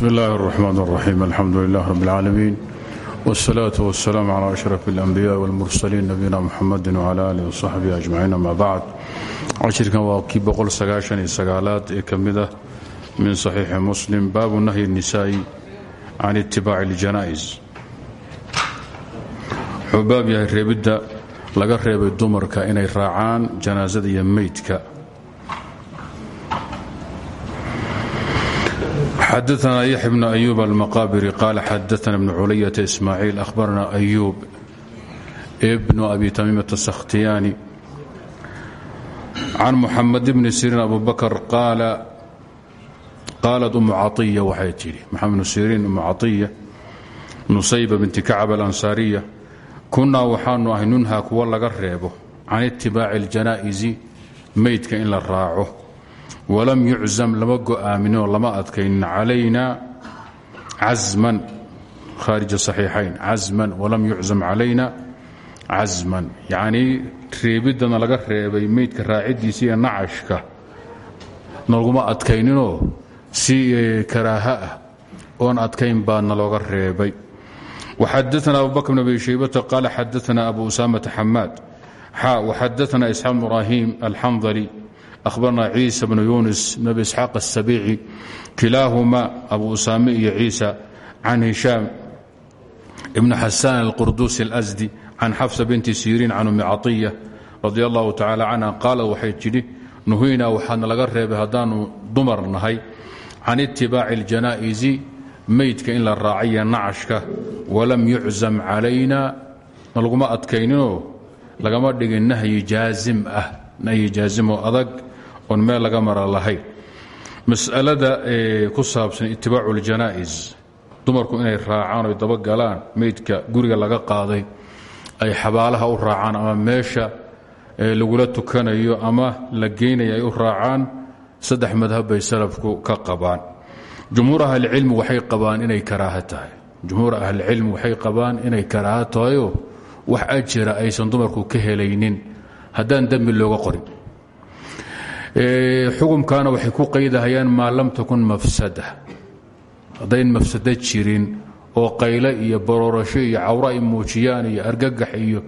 bsm اllahi الرحmn الرaxيim alxamdu lilah rb اlcaalamiin wالsalaaة wالsalaam عlى أشhraf الأnbiyaءi wاlmursaliin nabiyina mxamadi wعlى alih وصaxbihi أجmaciin ama bacd cashirkan waa kii boqolsagaashan-iyo-sagaalaad ee ka mid ah min صaxiixi muslim baabu nahyi الnisaa'i can itibaaci اljana'is wuxuu baab yahay reebidda laga reebay dumarka inay raacaan janaasada iyo meydka xadaana yax bn ayub almaqabri qaala xadaana bn culayata ismaaciil ahbarna ayub bnu abi tamiimata sakhtiyaani can muxamed bni siriin abu bakr qaala qaalat umu caiya waxay tidhi maxamed bnu siriin umu caiya nusayba binti kacab alansaariya kunnaa waxaanu ahay nunhaa kuwa laga reebo can itibaaci aljanaa'izi meydka in la raaco walam yuczam lama go'aaminoo lama adkaynin calayna casman khaarija saxiixayn casman walam yuczam calayna casman yacnii reebiddana laga reebay meydka raaciddiisa iyo nacashka nalguma adkayninoo si karaaha ah oon adkayn baadna looga reebay. Waxadaana abu bakr bn abi shaybata qaala xadaana abu usaamata xamaad xa waxadaana isxaaq ibraahim abarna عيسى بن yunis bn isxaaq asabici kilaahuma abu usaame iyo ciisa can hishaam ibn xasaan الأزدي alsdi can xafsa binti siriin can umi caiya radi allahu tacaala canha qaala waxay tidhi nuhuyna waxaana laga reebay haddaanu dumar nahay can itibaaci اljanaa'izi meydka in la raaciya nacashka walam yuczam calayna laguma adkayninoo lagama dhigin nahyi oon meel laga mara lahayn mas'alada ku saabsan itibaacu اljanaa'is dumarku inay raacaan oy dabagalaan meydka guriga laga qaaday ay xabaalaha u raacaan ama meesha lagula tukanayo ama la geynayo ay u raacaan saddex madhab bay salafku ka qabaan. Jumhuur ahlicilmi waxay qabaan inay karaaha tahay. Jumhuur ahlicilmi waxay qabaan inay karaaha wax ajira aysan dumarku ka helaynin. Haddaan dembi looga qorin xukumkana waxay ku qaydahayaan maa lam takun mafsada haddayn mafsado jirin oo qayle iyo baroorasho iyo cawro ay muujiyaan iyo argagax iyo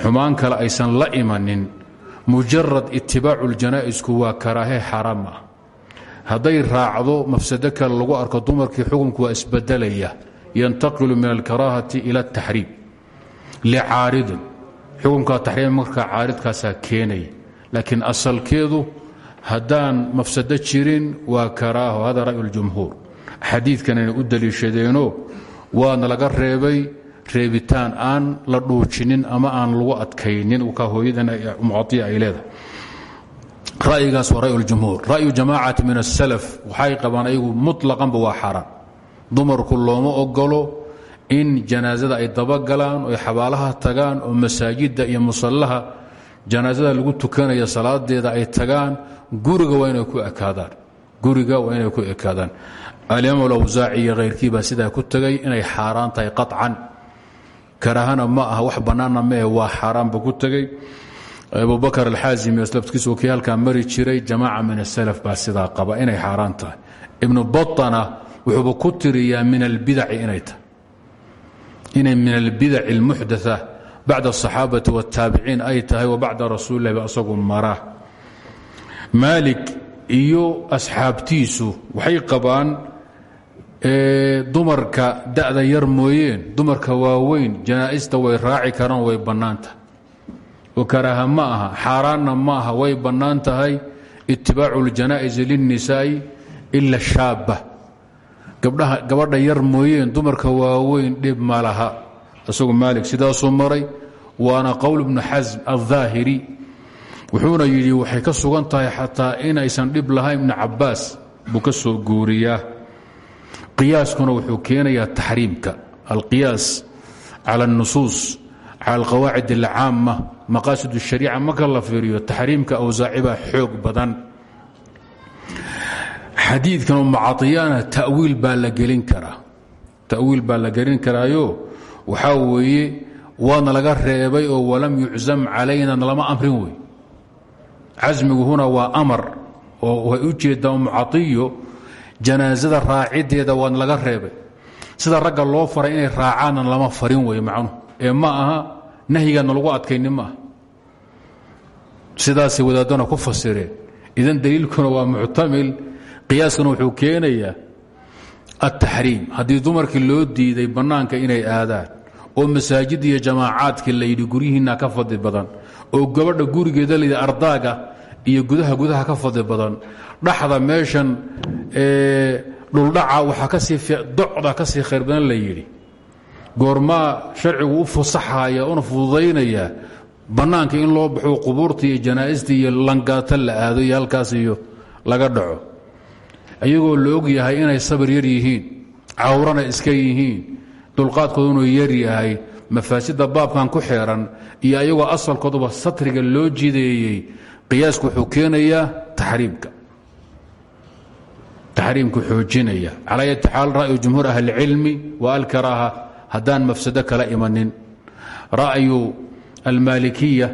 xumaan kale aysan la imanin mujarad itibaacu ljanaa'isku waa karaahe xaram ah. Hadday raacdo mafsado kale lagu arko dumarkii xukumku waa isbedelaya yantaqilu min alkaraahati ila ataxriim licaaridin xukunka taxriim markaa caaridkaasaa keenaya laakiin asalkeedu haddaan mafsado jirin waa karaaho hada ra'yu اljumhuur xadiidkanayna u daliishadeenoo waana laga reebay reebitaan aan la dhuujinin ama aan lagu adkaynin ka hooyadan mucaiya ay leedahay ra'yigaas waa ra'yu اljumhuur ra'yu jamaacati min asalaf waxay qabaan ayagu muطlaqanba waa xaaraan dumarku looma ogolo in janaasada ay dabagalaan oy xabaalaha tagaan oo masaajidda iyo musallaha janaasada lagu tukanaya salaadeeda ay tagaan guriga waa inay ku ekaadaan guriga waa inay ku ekaadaan alimaam alawsaaci iyo khayrkii baa sidaa ku tegay inay xaaraan tahay qaطcan karaahana ma aha wax bannaanna mee waa xaaraanba ku tegey abubakar alxaazimi aslafkiisu kii halkaa mari jiray jamaaca min asalaf baa sidaa qaba inay xaaraan tahay ibnu baطana wuxuuba ku tiriyaa min albidaci inay tahay inay min albidaci اlmuxdaa bacd الصaxaabati wالtaabiciin ay tahay wa bacda rasuulilah ba asagu mara maalik iyo asxaabtiisu waxay qabaan dumarka da'da yar mooyeen dumarka waaweyn janaa'ista way raaci karaan way bannaan tahay oo karaaha ma aha xaaraanna ma aha way bannaan tahay itibaacu اljanaa'isi lلnisaa'i ila shaaba gabadha yar mooyeen dumarka waaweyn dhib ma laha isagu maalik sidaasuu maray waana qowl ibnu xasm aldaahiri wuxuuna yidhi waxay ka sugan tahay xataa inaysan dhib lahayn ibnu cabaas buu ka soo guuriyaa. Qiyaaskuna wuxuu keenayaa taxriimka alqiyaas cala اnusuus cala alqawaacid alcaama maqaasid اshariica marka la fiiriyo taxriimka awsaaci baa xoog badan. Xadiidkan umacadiyana tawiil baa la gelin karaa. Tawiil baa la gelin karaayo waxaa weeye waana laga reebay oo walam yuczam calayna lama amrin wey casmigu huna waa amar oo way u jeedaa mucaiyo janaasada raacideeda waan laga reebay. Sida ragga loo faray inay raacaanna lama farin wey macnuhu. Ee ma aha nahyigaana lagu adkayni ma aha. Sidaasay wadaadana ku fasireen. Idan daliilkuna waa muctamil qiyaaskana wuxuu keenayaa altaxriim haddii dumarkii loo diiday bannaanka inay aadaan oo masaajid iyo jamaacaadkii layidhi guryihiinna ka fadli badan oo gabadha gurigeeda layidhi ardaaga iyo gudaha gudaha ka fadli badan dhaxda meeshan dhuldhaca waxaa ka sii docda ka sii khayr badan la yidhi. Goormaa sharcigu u fasaxaya una fududaynaya bannaanka in loo baxo qubuurta iyo janaa'ista iyo langaata la aado iyo halkaas iyo laga dhaco iyagoo la yahay inay sabir yar yihiin cawrana iska yihiin dulqaadkooda inuu yar yahay mafaasida baabkan ku xeeran iyo ayagoo asalkooduba satriga loo jideeyey qiyaasku wuxuu keenayaa taxriimka taxriimku xoojinaya. Calaa yati xaal ra'yu jumhuur ahlicilmi wa alkaraaha haddaan mafsado kala imanin. Ra'yu almaalikiya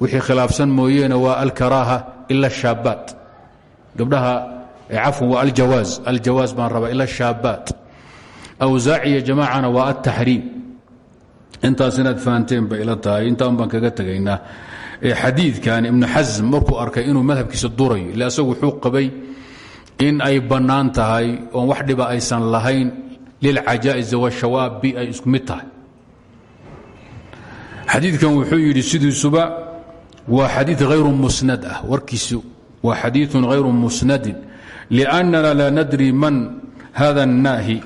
wixii khilaafsan mooyeene waa alkaraaha ila shaabaat gabdhaha cafwan waa aljawaaz. Aljawaaz baan rabaa ila shaabaat awsaaciya jamaacana waa altaxriim intaas inaad fahanteen bay ila tahay. Intaan baan kaga tegaynaa. Xadiidkan ibnu xasm markuu arkay inuu madhabkiisa durayo ille asagu wuxuu qabay in ay bannaan tahay oon wax dhiba aysan lahayn lilcajaa'isi washawaabi ay isku mid tahay. Xadiidkan wuxuu yidhi sidiisuba waa xadiid hayru musnad ah. Warkiisu waa xadiiثun hayru musnadin لأnnana laa nadri man hada الnaahi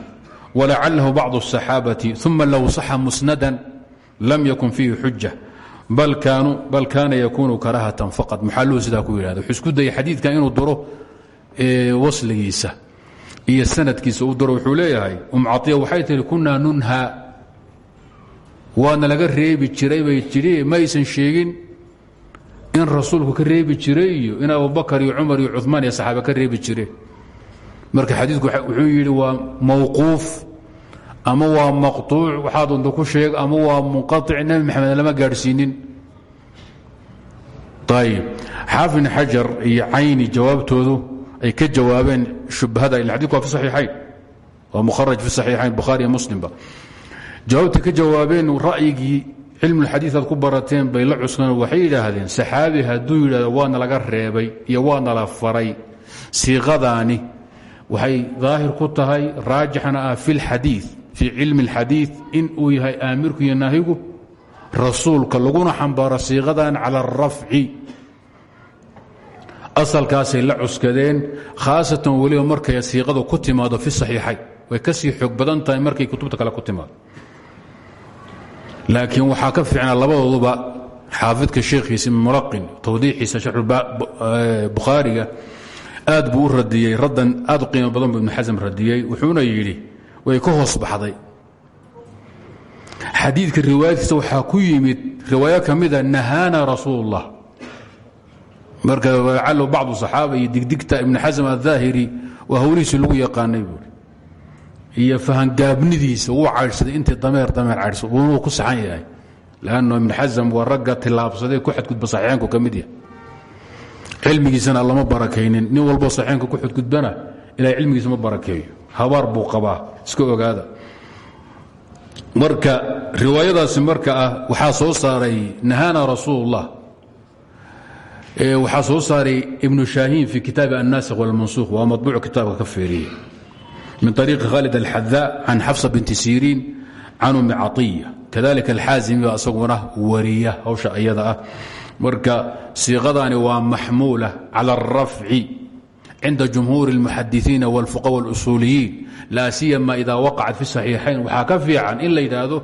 walacalahu bacض الصaxaabati ثuma low صaxa musnadan lam yakun fiihi xuja bal kaana yakunu karahatan faqad maxaluu sidaa ku yidhahda wuxuu isku dayay xadiidkan inuu duro wasligiisa iyo sanadkiisa u duro wuxuu leeyahay um caiya waxay tihi kunaa nunha waana laga reebi jiray bay tidhi maysan sheegin in rasuulku ka reebi jiray iyo in abubakar iyo cumar iyo cumaan iyo saxaaba ka reebi jireen marka xadiidku wuxuu yidhi waa mawquuf ama waa maqطuuc waxaa doonta ku sheeg ama waa munqaطic nebi maxamed lama gaadhsiinin. Ayb xaafin xajar iyo cayni jawaabtoodu ay ka jawaabeen shubhada ila xadidku waa fi saxiixayn. Waa mukharaj fi saxiixayn bukhaari iyo muslimba jawaabtay ka jawaabeen ra'yigii cilmulxadiid aad ku barateen bay la cuskan waxay yidhaahdeen saxaabi hadduu yidhahdo waana laga reebay iyo waana la faray. Siiqadaani waxay daahir ku tahay raajixna ah fi lxadiid fii cilmi اlxadiid in uu yahay aamirku iyo naahigu rasuulka laguna xambaaro siiqadan cala alrafci asalkaasay la cuskadeen khaasatan weliba markay siiqadu ku timaado fi saxiixayn way ka xoog badan tahay markay kutubta kale ku timaado laakiin waxaa ka fiicnaa labadooduba xaafidka sheekhiisa muraqin tawdiixiisa sharxubukhaariga aad buu u radiyey raddan aad u qiimo badan buu ibnu xasam radiyey wuxuuna yidhi way ka hoos baxday. Xadiidka riwaayadkiisa waxaa ku yimid riwaayo kamida mida ah, nahaana rasuulullah. Marka callow bacdu saxaaba iyo digdigta ibnu xasam addaahiri waa hawlihiisi lagu yaqaanay buui iyo fahangaabnidiisa wuu caydhsaday intii dameer dameer caydhsa wuunuu ku saxan yahay. Lanno ibn xasam waa ragga tilaabsaday ku xadgudba saxiixaanku ka yahay. Cilmigiisana lama barakaynin. Nin walboo saxiixaanka ku xadgudbana ilaa cilmigiisa ma barakeeyo. Habaar buu qabaa. Iska ogaada. Marka riwaayadaasi marka ah waxaa soo saaray nahana rasuulullah. Waxaa soo saaray ibnu shaahiin fii kitaabi annaasikh walmansuuq waa madbuuc kitaabka ka fiiriye min طariiqi khaalid alxadaa can xafsa binti siriin can umi caطiya kadalika alxaazimi baa isaguna wariya hawsha ayada ah marka siiqadani waa maxmuula cala الrafci cinda jumhuuri اlmuxadisiina wاlfuqa wاlusuuliyiin laa siyama ida waqacat fi saxiixayn waxaa ka fiican in la yidhaahdo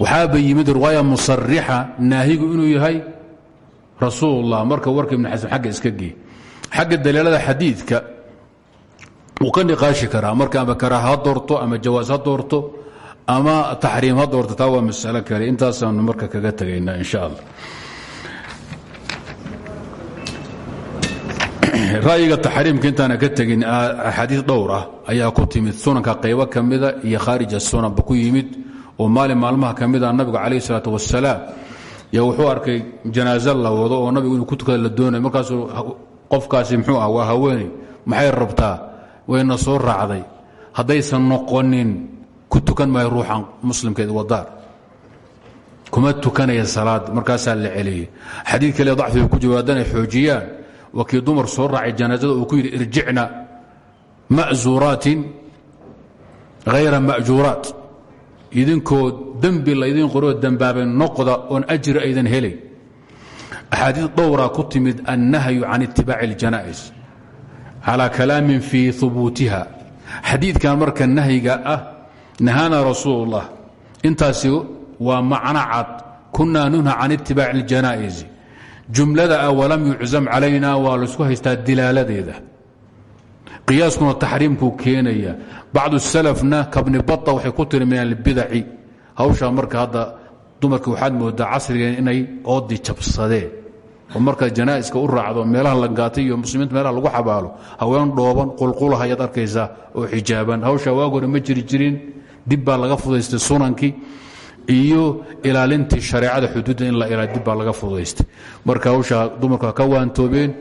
waxaaba yimid riwaaya musarixa naahigu inuu yahay rasuulullah marka warka ibn xasan xagga iska gee xagga daliilada xadiidka wuu ka niqaashi karaa. Marka ama karaaha ha doorto ama jawaas ha doorto ama taxriim ha doorto taa waa masalo kale. Intaasaanu marka kaga tegaynaa in sha allah. Ra'yiga taxriimka intaana ka tegin axaadiis dhowr ah ayaa ku timid. Sunanka qaybo ka mida iyo khaarija sunanba ku yimid oo maalin maalmaha ka mida nabigu calayh isalaat wasalaam yo wuxuu arkay janaaso la wado oo nabigu inuu ku tukada la doonay. Ah wayna soo raacday. Haddaysan noqonin ku tukan maayo ruuxan muslimkeed wadaar kuma tukanaya salaad markaasaa la celiyey. Xadiid kale dacfiga ku jiro haddanay xoojiyaan waa dumar soo raacay janaasada uu ku yidhi irjicna ma'zuuraatin hayra ma'juuraat idinkoo dembi laydin qoroo dembaabay noqda oon ajri aydan helay. Axaadiid dhowraa ku timid annahyu can itibaaci اljana'is calaa kalaamin fii hubuutiha xadiidkan marka nahyiga ah nahaana rasuul اllah intaasi waa macno cad. Kunaa nunha can itibaaci اljana'isi jumlada ah walam yuczam calayna waa la isku haystaa dilaaladeeda. Qiyaaskuna taxriimkuu keenaya. Bacdu salafna kabni baa waxay ku tiri min albidaci hawshaa marka hadda dumarka waxaad moodaa casrigeen inay oodi jabsadeen oo markaad janaa'iska u raacdo meelaha langaatay iyo muslimiinta meelaha lagu xabaalo haween dhooban qulqulaha ayaad arkaysaa oo xijaaban. Hawshaa waag hore ma jiri jirin dib baa laga fudaystay sunankii iyo ilaalintii shareecada xuduudda in la dib baa laga fudaystay. Marka hawshaa dumarku ka waantoobeen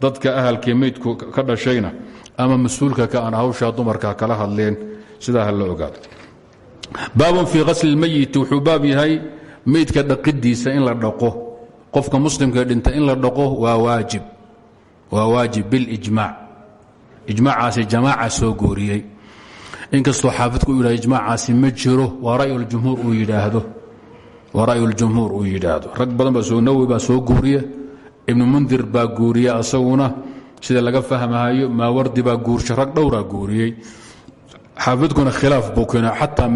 dadka ahalkii meydku ka dhashayna ama mas'uulka ka aan hawshaa dumarka kala hadleen sidaa ha la ogaado. Baabun fii kasli اlmeyiti wuxuu baab yahay meydka dhaqidiisa in la dhaqo qofka muslimka dhinta in la dhaqo waa waajib waa waajib bilijmaac ijmaacaasi jamaaca soo gooriyey. Inkastoo xaafidku u yidhahdo ijmaacaasi ma jiro waa rayuljumhuur uu yidhaahdo. Waa ra'yuljumhuur uu yidhaahdo. Rag badan baa nawowi baa soo guuriya ibnu mundir baa guuriya asaguna sida laga fahmahayo maawardi baa guursha rag dhowraa guuriyey xaafidkuna khilaaf buu keena xataa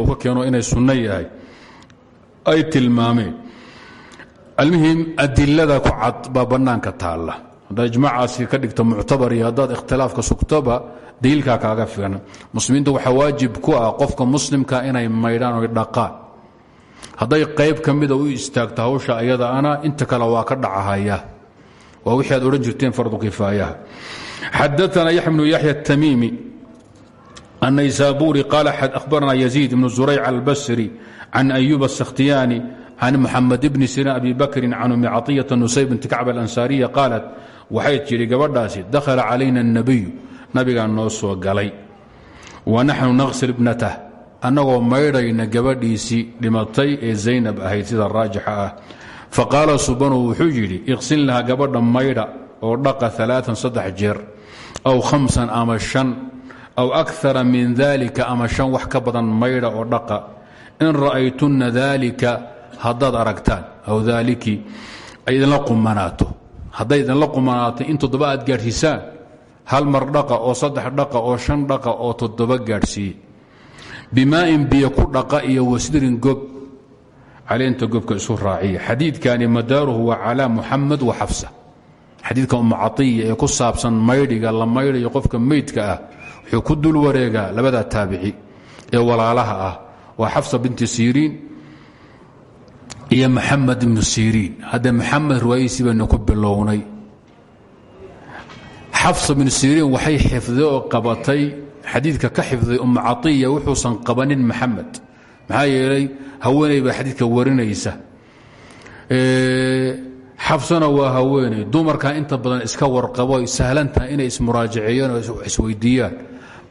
uu ka keeno inay sunno yahay. Ay tilmaameen almuhim adilada ku cad baa bannaanka taalla. Haddaad ka dhigto muctabar iyo haddaad ikhtilaafka sugtoba daliilkaa kaaga filan muslimiinta waxaa waajib ku ah qofka muslimka inay maydhaan oy dhaqaan. Hadday qayb ka mida u istaagto hawsha ayadaana inta kale waa ka dhacahaya. Waa wixii aad odhan jirteen fardu kifaayaha. Xadaana yaxya bnu yaxya tamiimi annaysaabuuri qaala axbaranaa yaziid ibnu zurayc albasri can ayuba asakhtiyaani can muxamed ibni sina abi bakrin can umi caiyata nusayb binti kacb alansaariya qaalat waxay tidhi gabadhaasi dakhala calayna اnabiyu nabigaa noo soo galay wa naxnu naqsil ibnatah annagoo maydhayna gabadhiisii dhimatay ee zaynab ahayd sida raajixa ah faqaala subanu wuxuu yidhi iqsin laha gabadha maydha oo dhaqa alaaan saddex jeer aw khamsan ama shan aw akara min daalika ama shan wax ka badan maydha oo dhaqa in ra'aytunna daalika haddaad aragtaan aw daaliki ay idinla qumanaato. Hadday idinla qumanaato in toddoba aad gaadhsiisaan hal mar dhaqa oo saddex dhaqa oo shan dhaqa oo toddoba gaadhsiiye bimaa'in biyo ku dhaqa iyo wasdirin gob caleenta gobka isu raaciya. Xadiidkani madaaruhu waa calaa muxamed wa xafsa. Xadiidka umu caiya ee ku saabsan maydhiga la maydhayo qofka meydka ah wuxuu ku dul wareegaa labada taabici ee walaalaha ah waa xafsa binti siriin iyo maxamed ibnu siriin hadda maxamed riwaayadiisii baynu ku bilownay binu siriin waxay xifday oo qabatay xadiidka ka xifday umu caiya wuxuusan qabanin maxamed maxaa yeelay haweeney baa xadiidka warinaysa xafsana waa haweeney dumarka inta badan iska warqabo ay sahlantahay inay ismuraajaceeyaan oo isweydiiyaan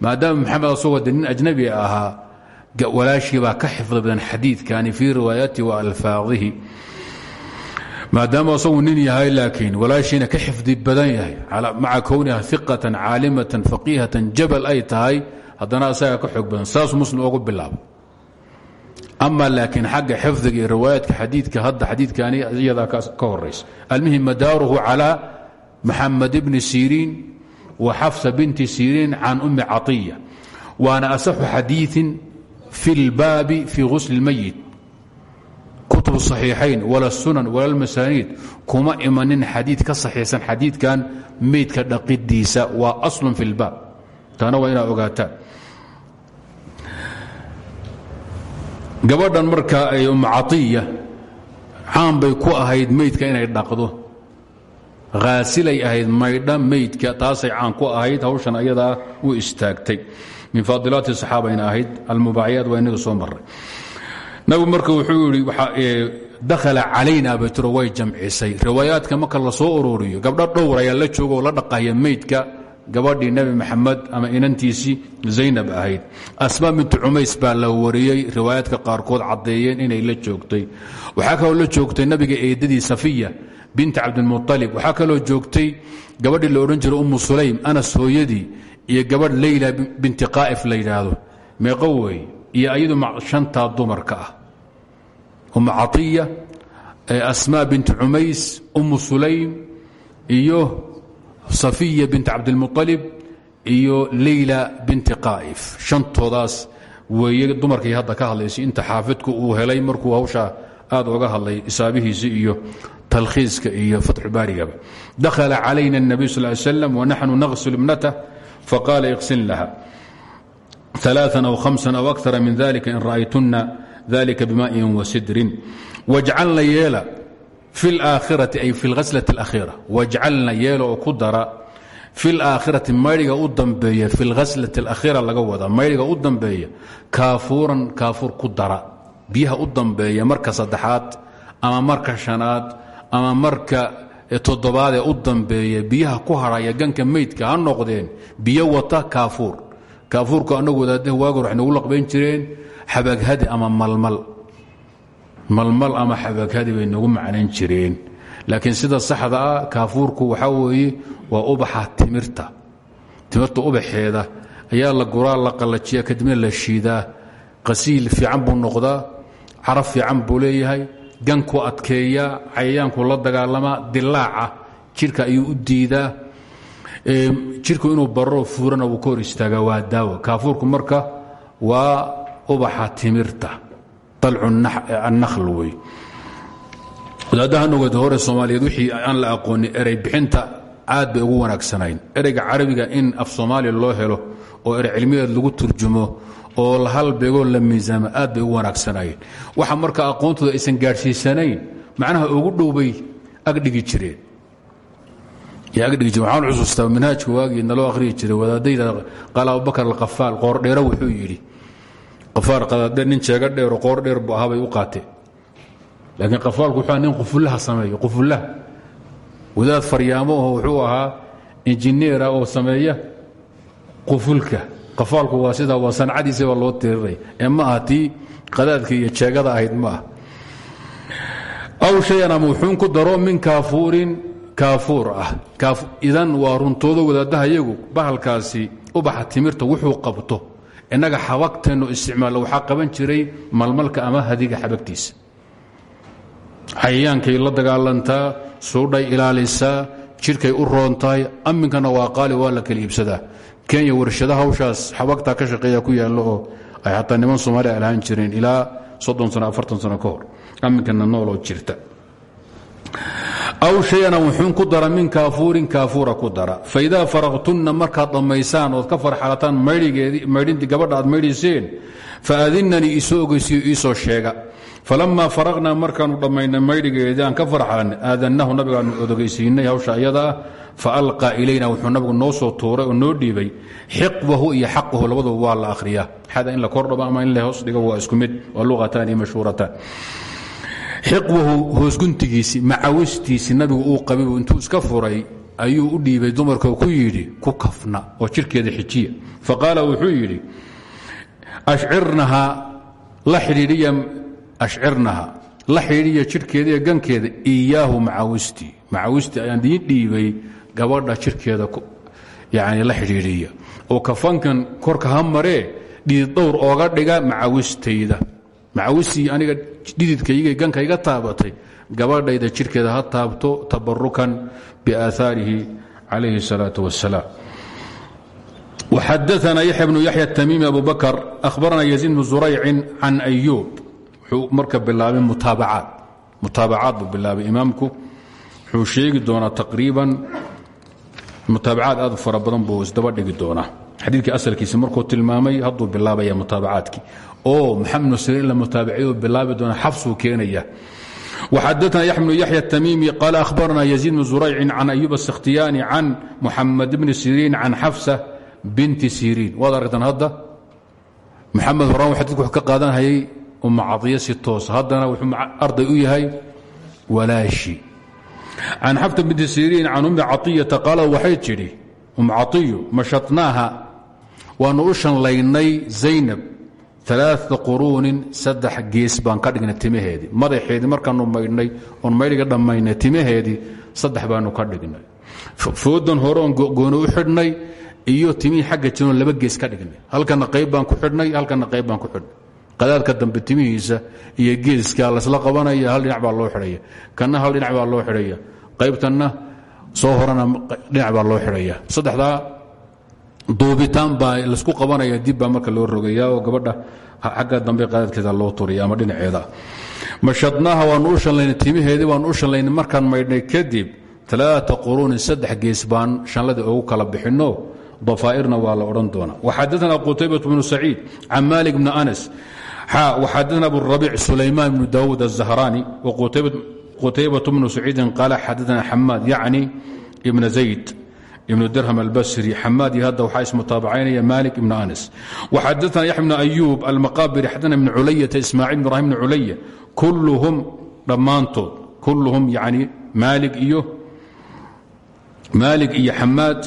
maadaama maxamed asagoo de ajnabi ahaa walaashii baa ka xifda badan xadiidkani fii riwaayatihi wa alfaadihi. maadaama asagu nin yahay laakiin walaashiina ka xifdi badan yahay. Maca kowniha iqatan caalimatan faqiihatan jabal ay tahay haddana asagaa ka badan. Saasuu muslim ogu bilaabo. Ama laakiin xagga xifdiga iyo riwaayaadka hadda xadiidkani iyadaa ka horaysa almuhim madaaruhu calaa maxamed bni siriin wa xafsa binti siriin can umi caiya waana asaxu fi اlbaabi fii gusli اlmayit kutub صaxiixayn wala sunan wala lmasaaniid kuma imanin xadiid ka saxiixsan xadiidkan meydka dhaqidiisa waa aslun fi اlbaab taana waa inaad ogaataan gabadhan markaa ay umu caiya caan bay ku ahayd meydka inay dhaqdo haasilay ahayd maydha meydka taasay caan ku ahayd hawshan ayadaa u istaagtay min faadilaati saxaabayna ahayd almubaayaat waa inaga soo maray nabigu marka wuxuu yidhi dakhala calayna bay tiro way jamcisay. Riwaayaadka marka la soo ururiyo gabdho dhowr ayaa la jooga oo la dhaqahaya meydka gabadhii nebi maxamed ama inantiisii zaynab ahayd. Asmaa bintu cumays baa la wariyey riwaayaadka qaarkood caddeeyeen inay la joogtay. Waxaa kaloo la joogtay nabiga eedadii safiya binti cabdilmualib waxaa kaloo joogtay gabadhii la odhan jiray ummu sulaym anas hooyadii iyo gabadh leyla binti qaa'if la yidhaahdo. Meeqo wey iyo ayadu shantaa dumarka ah. Ummu caiya asmaa binti cumays ummu sulaym iyo safiya binti cabdilmualib iyo leyla binti qaa'if. Shantoodaas weeye dumarkii hadda ka hadlaysay. Inta xaafidku uu helay markuu hawshaa aad oga hadlay isaabihiisi iyo talkhiiska iyo fatxu baarigaba. Dakhala calayna الnabiy sal slam wanaxnu naqsil ibnatah faqaala iqsin laha ثaلaثa aw hamسa aw akara min dalika in ra'aytuna dalika bimaaءin wasidrin wajcalna yeela fi اlaakhirati ay fi اlhaslaة اlأkhira wajcalna yeela oo ku dara fi اlaakhirati maydiga u dambeeya fi اlhaslaة اlأkhira laga wada maydiga u dambeeya kaafuuran kaafuur ku dara biyaha u dambeeya marka saddexaad ama marka shanaad ama marka ee u dambeeya biyaha ku harhaya ganka meydka ha noqdeen biyo wata kaafuur kaafuurku annagu wadaadaha waagor waxay nagu laqbayn jireen xabaghadi ama malmal. Malmal ama xabaghadi bay nagu macnayn jireen. Laakiin sida saxda ah kaafuurku waxaa weeye waa ubaxa timirta. Timirta ubaxeeda ayaa la guraa la qallajiya kadibna la shiidaa. Qasiil fiican buu noqdaa caraf fiican buu leeyahay ganku adkeeya cayayaanku la dagaalamaa dilaaca jidhka ayuu u diidaa jidhku inuu barro fuurana wuu ka hor istaagaa waa daawo. Kaafuurku marka waa ubaxa timirta dalcu annakhl wey. Wadaadahan ogeed hore soomaaliyeed wixii aan la aqoonin erey bixinta aad bay ugu wanaagsanayn. Ereyga carabiga in af soomaaliya loo helo oo erey cilmiyeed lagu turjumo oo la halbeegoo la miisaamo aad bay ugu wanaagsanayeen waxa marka aqoontooda aysan gaadhsiisanayn macnaha ugu dhowbay agdhigi jireen. Waxaan xusuustaa manhaajka waagii naloo akhriyi jiray wadaadayda qaal abubakar alqafaal qoordheero wuxuu yidhi qafaar qadaadheer nin jeega dheero qoor dheer buu ahaa bay u qaateen laakiin qafaalku wuxuu nin qufullaha sameeyo qufullaha. Wadaad faryaamo oo wuxuu ahaa injineera oo sameeya qufulka qafaalku waa sidaa waa sancadiisa baa loo tirinaya ee ma aha iyo jeegada ahayd ma aw shayan ama ku daro min kaafuurin kaafuur ah. Idan waa runtoodo wadaadaha iyagu bahalkaasi ubaxa timirta wuxuu qabto. Innaga xabagteennu isticmaalla waxaa qaban jiray malmalka ama hadiga xabagtiisa. Cayayaankay la dagaalantaa suudhay ilaalisaa jidhkay u roontahay amminkana waa qaali waa la kala iibsadaa kenya warshada hawshaas xabagtaa ka shaqeeya ku yaallo oo ay xataa niman soomaaliya lahaan jireen ilaa soddon sano afartan sano ka hor. Amminkana nooloo jirta. Aw shayana wuxuun ku dara min kaafuurin kaafuura ku dara. Faidaa faraqtunna markaad dhammaysaan ood ka farxalataan maydhintii gabadha aad maydhiseen faadinanii isoo ogeysiyo iisoo sheega falamaa faraqnaa markaanu dhammaynay maydhigeedii aan ka farxalanay aadanahu nabigaanu odogeysiinay hawsha iyada ah faalqaa ilayna wuxuu nabigu noo soo tuuray oo noo dhiibay xiqwahu iyo xaqahu labaduba waa la akhriyaa. Xada in la kordhabo ama in la hoos dhigo waa isku mid waa luqataani mashhuurataan xiqwahu hoosguntigiisii macawistiisii nabigu uu qabibu intuu iska furay ayuu u dhiibay dumarka ku yidhi ku kafna oo jirkeeda xijiya. Faqaala wuxuu yidhi ashcirnaha la xidhiidhiya ashcirnaha la xidhiidhiya jidhkeeda iyo gankeeda iyaahu macawistii macawistii ayaan diin dhiibay gabadha jirkeeda yani la xidhiidhiya oo kafankan korka ha maree dhidid dhowr ooga dhiga macawistayda macawistii aniga dhididkayga gankayga taabatay gabadhayda jirkeeda ha taabto tabarukan biaahaarihi calayhi الsalaaة wassalaam وxadaثna yaحya bnu yaحya التamiimi abu bakr أhbarana yaزيid bnu zuraycin can أyuub wuxuu marka bilaabay mutaabacaad mutaabacaad buu bilaabay imaamku wuxuu sheegi doonaa taqriiban mutaabacaad aad u fara badan buu isdaba dhigi doonaa xadiidkii asalkiisa markuu tilmaamay hadduu bilaabaya mutaabacaadkii oo maxamed bnu siriin la mutaabaciyu bilaabi doona xafsuu keenaya وxadثna yaحya بن yaحyى التmيمي qال أhbarna يزيد بن زurayc can أyuب السkhtiyاni can muxamed bni siriin can xafsة binti siriin waad aragtaan hadda muxamed horan xadidku wuxuu ka qaadanhayay uma cadiya si toos. Haddana wuxuu arday u yahay walaashi. Can xafsa binti siriin can umi caطiyata qaala waxay tidhi um caiyo mashatnaaha waanu u shanlaynay zaynab alaa quruunin saddex gees baan ka dhignay timaheedii madaxeedii markaanu maydhnay oon maydhiga dhammaynay timaheedii saddex baanu ka dhignay. Foodan iyo timihii xagga jiroo laba gees ka dhignay. Halkana qayb baan ku xidhnay halkana qayb baan ku xidhnay qadaadka dambe timihiisa iyo geeska lasla qabanaya hal dhinac baa loo xidhaya. Kanna hal dhinac baa loo xidhaya. Qaybtanna soo horana dhinac baa loo xidhaya. Saddexdaa duubitaan baa la isku qabanaya dib marka loo rogaya oo gabadha xagga dambe qadaadkeeda loo turiya ama dhinaceeda. Mashadnaaha waanu u shanlaynay timaheedii waanu u shanlaynay markaan maydhnay kadib alaaa quruunin saddex gees baan ugu kala bixinno. Dafaa'irna waa la odhan doonaa. Waxadaana qutaybat bnu saciid can anas waxadaana aburabiic sulaymaan bnu daawuud الzahraani qutaybat bnu saciidin qaala xadaana xamaad yacni ibna zayd ibn dirham albasri. Xamaadi hadda waxaa ismutaabacaynaya malik ibn anas. Waxadaana yaxya bn ayuub almaqaabiri xadana ibn culayata ismaaciil bn ibrahim bn culaya kulluhum dhammaantood kulluhum yani maalik iyo maalik iyo xamaad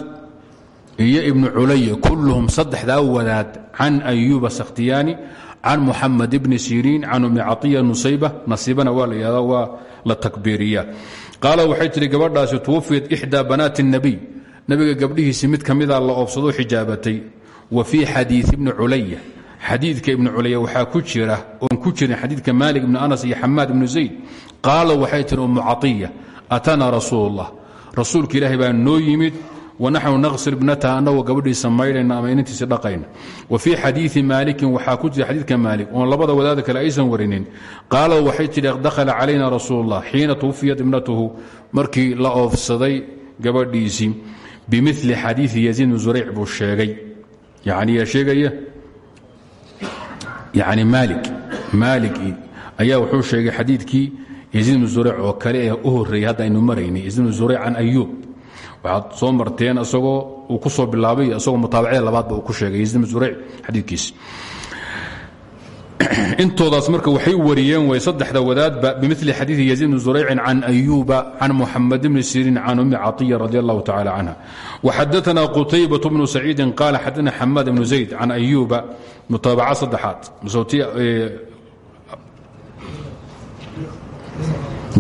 iyo ibnu culaya kulluhum saddexdaa wadaad can ayuuba sakhtiyaani can muxamed bni siriin can umi caiya nusayba nasiibana waa la yihahda waa la takbiiriya qaala waxay tihi gabadhaasi tuwafiyat ixdaa banaati الnabiy nabiga gabdhihiisii mid ka mida la oobsadoo xijaabatay wa fii xadiii ibni culaya xadiidka ibni culaya waxaa ku jira oon ku jirin xadiidka maalik ibni anas iyo xamaad ibnu zayd qaala waxay tihi umu caiya atanaa rasuul اllah rasuulka ilaahay baa noo yimid wanaxnu naqsir ibnataha annagoo gabadhiisa maydhayna ama inantiisa dhaqayna wa fii xadiii maalikin waxaa ku jira xadiidka maalik oon labada wadaada kale aysan warinin qaala waxay tidhi dakhala calayna rasuulullah xiina tuwfiyat ibnatuhu markii la oofsaday gabadhiisii bimili xadiii yaziid bn zurayc buu sheegay yani sheegaya yani maalik maaliki ayaa wuxuu sheegay xadiidkii yaziid bn zurayc oo kale ee u horreeyey hadda aynu maraynay yaziid bn waxaad soo marteen isagoo uu ku soo bilaabay isagoo mutaabacada labaadba uu ku sheegay. Yaziid bn zurayc xadiidkiis. Intoodaas marka waxay wariyeen way saddexda wadaadba bimili xadiii yaziid bn zuraycin can ayuuba can muxamed bni siriin can umi caiya radi allahu tacala canha waxadaana qutaybat bnu saciidin qaala xadana xamaad bnu zayd can ayuuba mutaabaca saddexaad.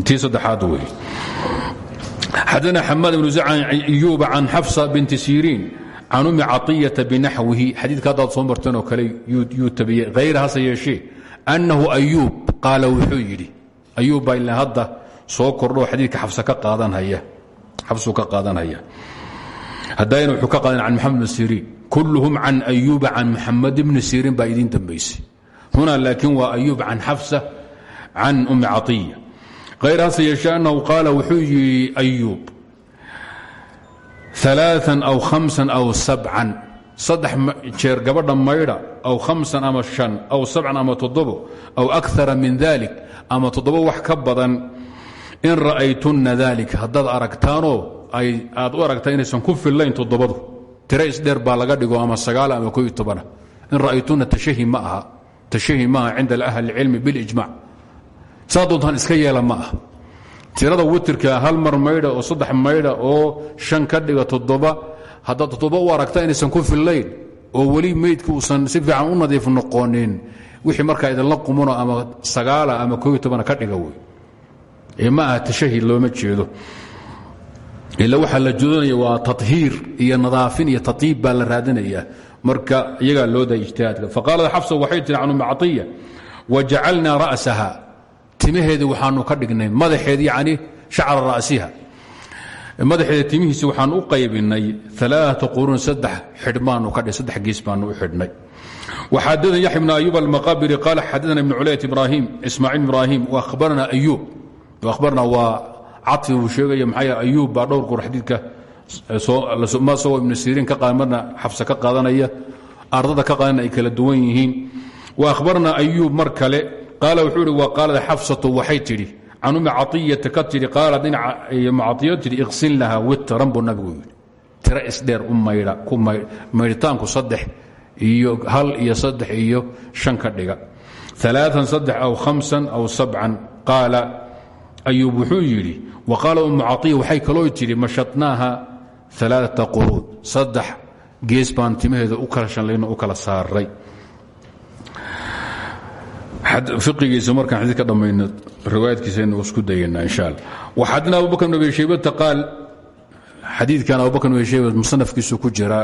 Tii saddexaad wey xadana xamaad bnu zayd can ayuuba can xafsa binti siriin can umi caiyata binaxwihi xadiidka haddaad soo marteen oo kale yuu tabiyey. Hayr hase yeeshee annahu ayuub qaala wuxuu yidhi. Ayuub baa ila hadda soo kordhoo xadiidka xabsu ka qaadanhaya. Haddayna wuxuu ka qaadan can maxamed bn siriin. Kulluhum can ayuuba can muxamed bni siriin baa idiin dambaysay. Huna laakiin waa ayuub can xafsa can umi caiya hayr hase yeeshee annahu qaala wuxuu yidhi ayuub aaaa aw hamsan aw sabcan saddex jeer gabadha maydha aw hamsan ama shan aw sabcan ama toddobo aw akara min dalik ama toddobo wax ka badan in ra'aytunna dalik haddaad aragtaanoo aad u aragtaa inaysan ku fillayn toddobadu tiro isdheer baa laga dhigo ama sagaal ama ko tobana in ra'aytunna tashahi ma saa doontaan iska yeela ma aha. Tirada witirka hal mar maydha oo saddex maydha oo shan ka dhiga toddoba haddaad toddoba u inaysan ku fillayn oo weli meydka uusan si fiican u nadiif noqonin wixii markaa idinla qumuno ama sagaala ama kooiyo tobana ka dhiga wey. Ee ma aha tashahi looma jeedo. Ila waxaa la joodinaya waa tahiir iyo nadaafin iyo tatiib baa la raadinaya. Marka iyagaa loo daya ijtihaadka. Faqaalad xafsa waxay tiri can wajacalnaa ra'saha timaheedii waxaanu ka dhignay. Madaxeed yani shacra rasiha madaxeeda timihiisi waxaan u qaybinay aaaa quruun saddex gees baanu u xidhnay. Waxadana yaxya bn ayub almaqabiri qaala xadana ibn culayt ibrahim ismaaciil ibrahim waahbarna ayuub. Akhbarna waa cafi uu sheegaya maxaa ayuub baa dhowr goor xadiidka isagoo ibnu siriin ka marna xabsa ka qaadanaya ardada ka qaadanna ay kala duwan yihiin. Wa ahbarna ayuub mar kale qaal wuxuu ihi wa qaalad xafsatu waxay tidhi. Can umi caiyata ka tidhi qaalad caiya tidhi iqsin laha witran buu nabigu yidhi. Tiro isdheer maydhitaanku iyo hal iyo saddex iyo shan ka dhiga. Alaaan saddex aw hamsan aw sabcan qaala ayuub wuxuu yidhi wa qaala umu waxay kaloo tidhi mashatnaaha alaaata quruud saddex gees baan timaheeda u kala shanlayno u kala saaray fiqigiisa markaan xadiid ka dhammayno riwaayadkiisaynu isku dayaynaa insha alla waxadna abubakr bn abi shaybata qaal xadiidkan abubakr bn abi shayba musanafkiisu ku jira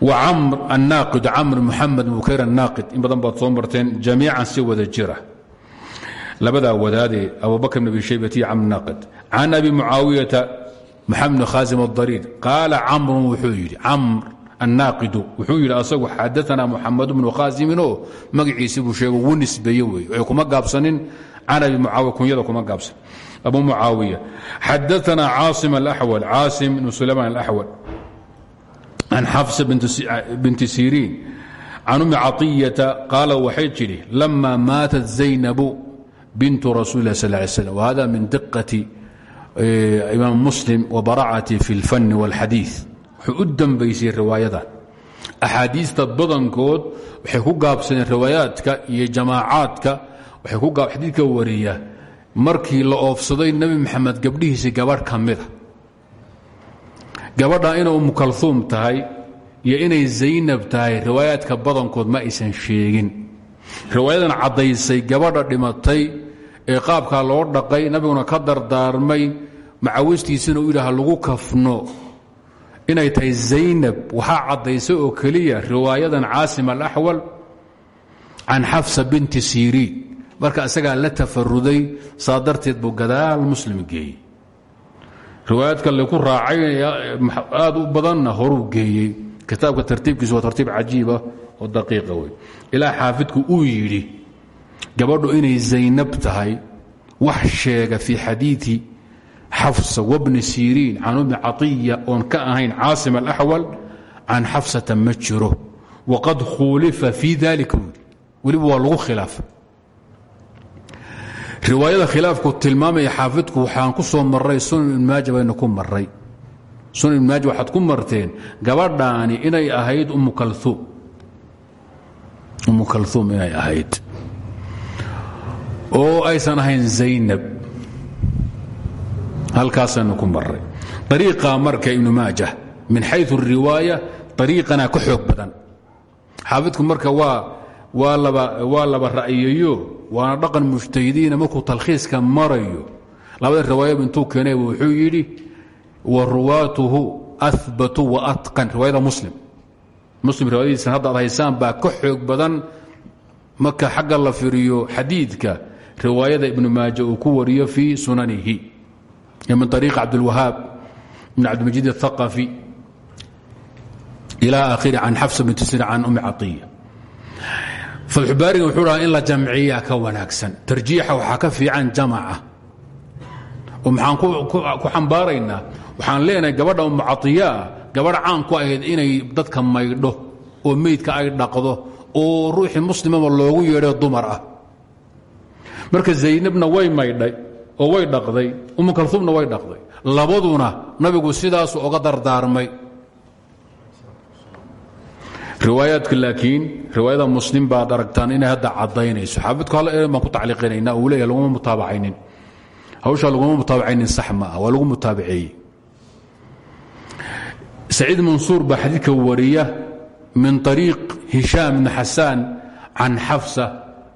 wcamr annaaqid camr muxamed mukayr annaaqid in badan baad soo marteen si wada jira. Labadaa wadaadee abubakr bn abi shaybati iyo camr naaqid can abi mucaawiyata maxamed bn khaasim adariir qaala camrun wuxuu yidhi camr annaaqidu wuxuu yidhi asagu xadaanaa muxamed bnu khaasiminoo magaciisi buu sheego wuu nisbeeye wey ee kuma gaabsanin can abi mucaawiya kunyada kuma gaabsan abu mucaawiya xadaanaa caasim alaxwal caasim bnu sulaymaan alaxwal can xafsa binti siriin can ummi caطiyata qaala waxay tidhi lama maatat zaynabu bintu rasuuli lah sal ly slam whada min diqati imaam muslim wabaracati fi اlfani wاlxadiiث wuxuu u dambaysay riwaayadan axaadiista badankood waxay ku gaabsadeen riwaayaadka iyo jamaacaadka xadiidka wariya markii la oofsaday nebi maxamed gabdhihiisii gabadh ka mida gabadha inay umu tahay iyo inay zaynab tahay riwaayaadka badankood ma aysan sheegin. Riwaayadan caddaysay gabadha dhimatay ee qaabkaa loo dhaqay nabiguna ka dardaarmay macawistiisina uu yidhaah lagu kafno inay tahay zaynab waxaa caddaysay oo keliya riwaayadan caasim alaxwal can xafsa binti siriin. Marka isagaa la tafaruday saa darteed buu gadaal muslim geeyey. Riwaayaadka laku raacay aad u badanna horuu geeyey. Kitaabka tartiibkiisu waa tartiib cajiiba oo daqiiqa wey. Ilaa xaafidku uu yidhi gabadhu inay zaynab tahay wax sheega fii xadiii xafsa wabni siriin can ummi caiya oon ka ahayn caasim alaxwal can xafsata ma jiro. Waqad khuulifa fii dalika weliba waa lagu khilaafa riwaayada khilaafku tilmaamaya xaafidku waxaan ku soo maray sunan ibn maaja baynu ku maray sunan ibn maaja waxaad ku marteen gabadhaani inay ahayd ummu kalhuum ummu kalhuum inay halkaasaynu ku maray ariiqa marka ibnu maaja min xayu riwaaya ariiqana ka xoog badan. Xaafidku marka waa laba ra'yeeyo waana dhaqan mujtahidiina markuu talkhiiska marayo. Labada riwaayaba intuu keenay wuxuu yidhi wa ruwaatuhu ahbatu wa atqan. Riwaayada muslim. Muslim riwaayadiisan hadda ad haysaan baa ka badan. Marka xagga la firiyo xadiidka riwaayada ibnu maaja uu ku wariyo fii sunanihi min ariiq cabdilwahaab ibn cabdilmajiid athaqafi ila akhiri can xafsa binti sir can ummi caiya fatxubaariga wuxuu dhaha in la jamciyaa ka wanaagsan tarjiixa waxaa ka fiican jamaca oo maxaan ku xambaaraynaa waxaan leenahay gabadha ummu caiyaa gabadh caan ku ahayd inay dadka maydho oo meydka ay dhaqdo oo ruuxii muslimaba ah oo way dhaqday. Umu kalumna way dhaqday. Labaduna nabigu sidaasu oga dardaarmay. Riwaayaadka laakiin riwaayada muslim baad aragtaan inay hadda cadaynayso xaafidku hal er baan ku tacliiqinayna uu leeya laguma mutaabacaynin. Hawshaa laguma mutaabacaynin sax ah waa lagu mutaabaceeyey saciid mansuur baa xadiidka wariya min طariiq hishaam bn xasaan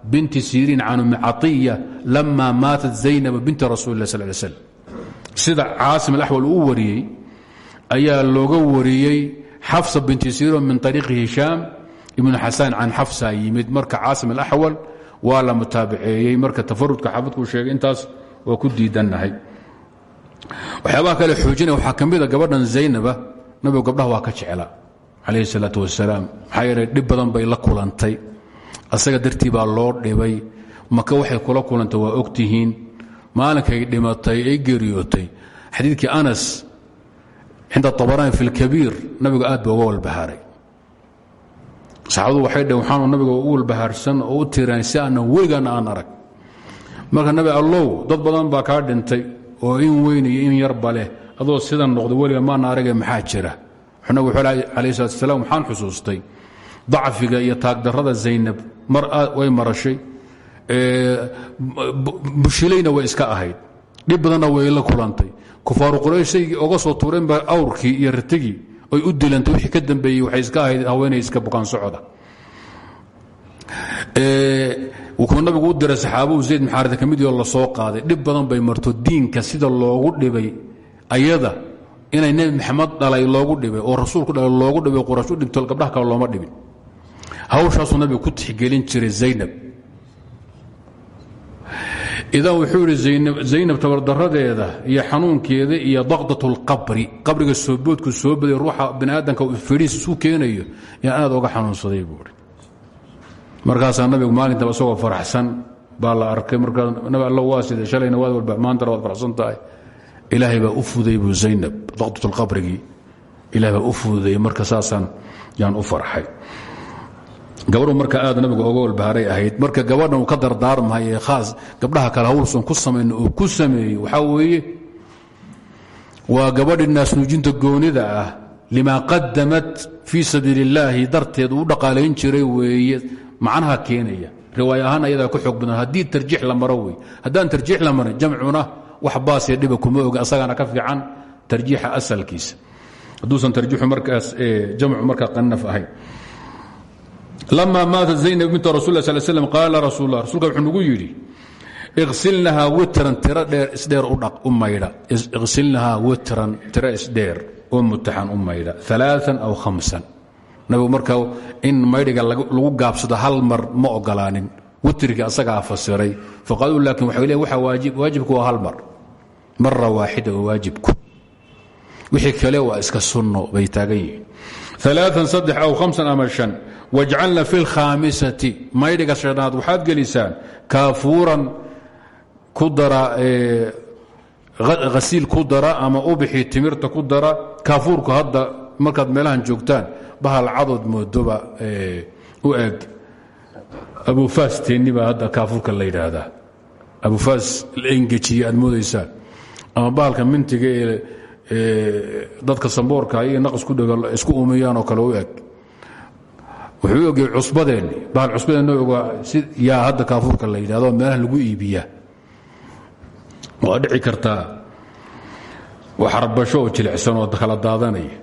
binti siriin can ummi caiya lama maatat zaynab binti rasuuli lah sal slam sida caasim alaxwal uu wariyey ayaa looga wariyey xafsa binti siriin min ariiqi hishaam ibnu xasaan can xafsa yimid. Marka caasim alaxwal waa la mutaabaceeyey marka tafarudka xaafidkuu sheegay intaas waa ku diidannahay waxyaabaha kale xoojinaya waxaa ka mida gabadhan zaynaba nabigu gabdhaha waa ka jecla calayhi salaatu wasalaam asaga dartii baa loo dhibay. Maka waxay kula kulantay waa ogtihiin. Maalinkay dhimatay ay geeriyootay xadiidkii anas cinda abaraani fi lkabiir nabigu aad ba uga walbahaaray. Saxaabadu waxay dhaheen waxaanu nabiga u walbahaarsan oo u tiiraan si aan arag. Marka nabi allow dad badan baa kaa dhintay oo in weyn iyo in yarba leh. Adoo sidan noqda weliga maana arage maxaa jira? Wuxuu alayh salatu asalaam waxaan xusuustay dacfiga iyo taagdarrada zaynab way marashay. Bushilayna way iska ahayd. Dhib badanna way la kulantay. Kufaaru quraysh shaygii oga soo tuureen baa awrkii iyo ratigii oy u dilantay. Wixii ka dambeeyey waxay iska ahayd haweenay iska bukaan socoda wuxuu nabigu u diray saxaabahu zayd maxaarida ka mid la soo qaaday. Dhib badan bay marto diinka sida loogu dhibay ayada inay nebi maxamed dhalay loogu dhibay oo rasuulku dhalay loogu dhibay qurash u dhibto gabdhaha looma dhibin hawshaasuu nabiga ku tixgelin jiray zaynab. Idan wuxuu yidhi zaynab tabardaradeeda iyo xanuunkeeda iyo daqdat اlqabri qabriga sooboodku soo ruuxa baniaadanka fidhiis isu keenayo yaan aad oga xanuunsaday buui markaasaa nabigu maalintaba isagoo faraxsan baa la arkay. Markaa nabi alla waa shalayna waad walba maantana waad farxsan tahay. Ilaahay baa u fuday buu zaynab daqdat اlqabrigii ilahay baa u u farxay gabadhu marka aad nabiga oga walbahaaray ahayd marka gabadhan uu ka dardaarmahay khaas gabdhaha kale hawlsan ku samayn uu ku sameeyey waxaa weeye waa gabadhi naasnuujinta goonida ah limaa qadamat fii sabiili اllaahi darteed uu jiray weeye macnaha keenaya. Riwaay ahaan ku xoog badan tarjiix la maro wey haddaan tarjiix la marin jamcuna wax baasee dhiba kuma oga asagaana ka fiican tarjiixa asalkiisa. Hadduusan tarjiixu markaas jamcu markaa qanaf ahayn lama maata zaynab binta rasul sl qaala rasuul la rasulka wuxuu nagu yidhi iqsilnahaa witran tiro dheer isdheer u maydha iqsilnahaa witran tiro isdheer oo mutaxan u maydha aaaan aw hamsan nabigu marka in maydhiga lagu gaabsado hal mar ma ogolaanin witrkii asagaa fasiray faqaaluu laakin waxay leen waxa waajibku waa hal mar mara waaxida oo waajibku wixii kale waa iska sunno bay taagan yihiin aaaan saddex aw hamsan ama wajcalna fi اlkhaamisati maydhiga shanaad waxaad gelisaan kaafuuran ku dara hasiil ku dara ama ubixii timirta ku dara kaafuurku hadda markaad meelahan joogtaan bahal cadood moodoba u eg abufaas teenni baa hadda kaafuurka la yidhaahdaa. Abufaas la engejiye aad moodaysaan ama bahalka mintiga ee dadka samboorka iyo naqas ku dhego isku umiyaan oo kale u eg wuxuu ogay cusbadeenni bahal cusbadeenna ogaa yaa hadda kaafuurka la yidhahdo meelaha lagu iibiyaa. Waa dhici kartaa waxarbasho oo jilicsan oo kala daadanaya.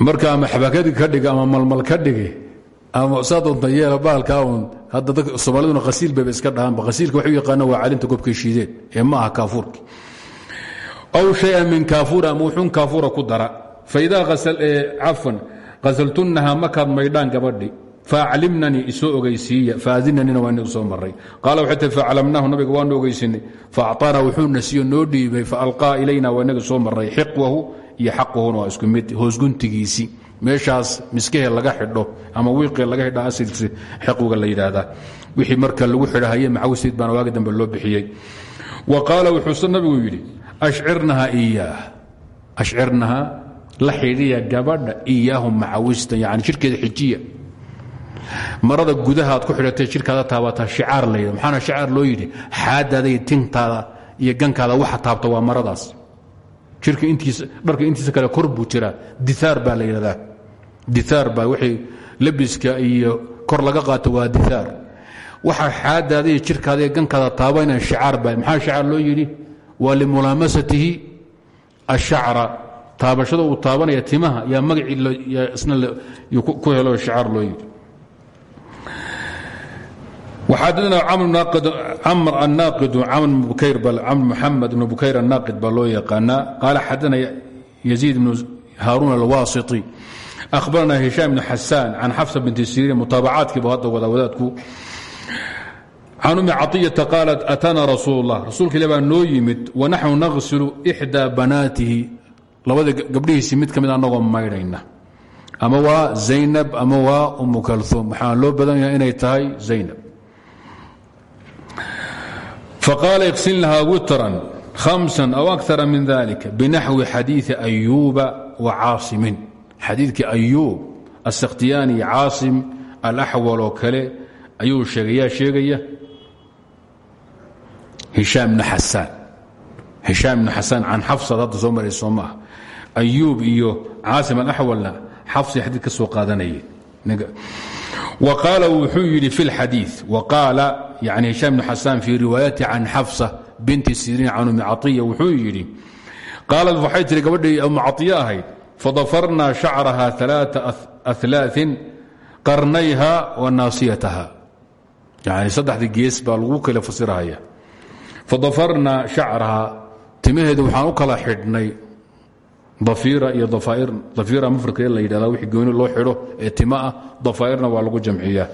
Marka ama ka dhige ama malmal ka dhige ama saa doonta yeela bahalkaa hadda dad soomaaliduna khasiil bayba iska dhahaanba khasiilka waxay u yaqaanaan waa calinta gobkay shiideen ee ma aha aw shaya min kaafuura ama wuxuun ku dara. Faidaa cafan asaltunnaha markaad maydhaan gabadhi. Faaclimnanii isoo ogeysiiya faadinanina waa soo maray qaala waxay tii faaclamnaahu nabiga waanu ogeysinay faacطaana wuxuuna siiyo noo dhiibay. Faalqaa ilayna waa inaga soo maray xiqwahu iyo xaqahuna waa isku mid. Meeshaas miskahee laga xidho ama wiiqee laga xidho asilsi xiqwiga la yidhaahdaa. Wixii marka lagu xidhahaye maxawsiid baana waagi dambe loo bixiyey. Wa qaala wuxuuse nabigu yidhi ashcirnaha iyaah ashcirnaha la xidhiya gabadha iyaahum macawistan yani jirkeeda xijiya marada gudaha aad ku xidhatay jirkaada taabataa shicaar la maxaana shicaar loo yidhi? Xaadaada iyo tintaada iyo gankaada waxa taabta waa maradaas. Jirka intiisa dharka intiisa kale kor buu jiraa. Diaar baa la yidhahdaa. Diaar baa wixii labiska iyo kor laga qaato waa diaar waxa xaadaada iyo jirkaada iyo gankaada taabanaya shicaar baa maxaa shicaar loo yidhi? Waa limulaamasatihi ashacra taabashada uu taabanaya timaha yaa magacii ku helo shicaar loo yidhi. Xadana camr annaaqidu camr muxamed ibnu bukayr annaaqid baa loo yaqaanaa. Qaala xadana yaziid ibnu haaruun alwaasiti ahbaranaa hishaam ibnu xasaan can xafsa binti siriin mutaabacaadkiibu hadda wada wadaadku. Can ummi caطiyata qaalat aataana rasuul اllah rasuulka ila baa noo yimid wanaxnu naqsilu ixdaa banaatihi labada gabdhihiisii mid ka mid ah anagoo maydhayna. Ama waa zaynab ama waa umu kalum waxaan loo badan yahay inay tahay zaynab. Faqaala iksinlahaa witran hamsa aw akara min dalika binaxwi xadiii ayuuba wa caasimin. Xadiidkii ayuub asakhtiyaani caasim alaxwal oo kale ayuu sheegayaa sheegaya. Hishaam bn xasaan hishaam ibn xasaan can xafsad hadda soo marayso maaha ayuub iyo caasim alaxwalna xafsi xadiid ka soo qaadanaya qaala wuxuu yidhi fi lxadii waqaala yani hishaam bn xasaan fii riwaayati can xafsa binti siriin can umi caiya wuxuu yidhi qaalad waxay tihi gabadhay umu caiya ahayd fadafarnaa shacraha alaa qarnayha wa naasiyataha. Yani saddexda gees baa lagu kala fasirahaya. Fadafarnaa shacraha waxaan u kala xidhnay dafiira iyo dafaair dafiira mufradkeed la yidhahda wixii gooni loo xidho ee tima ah waa lagu jamciyaa.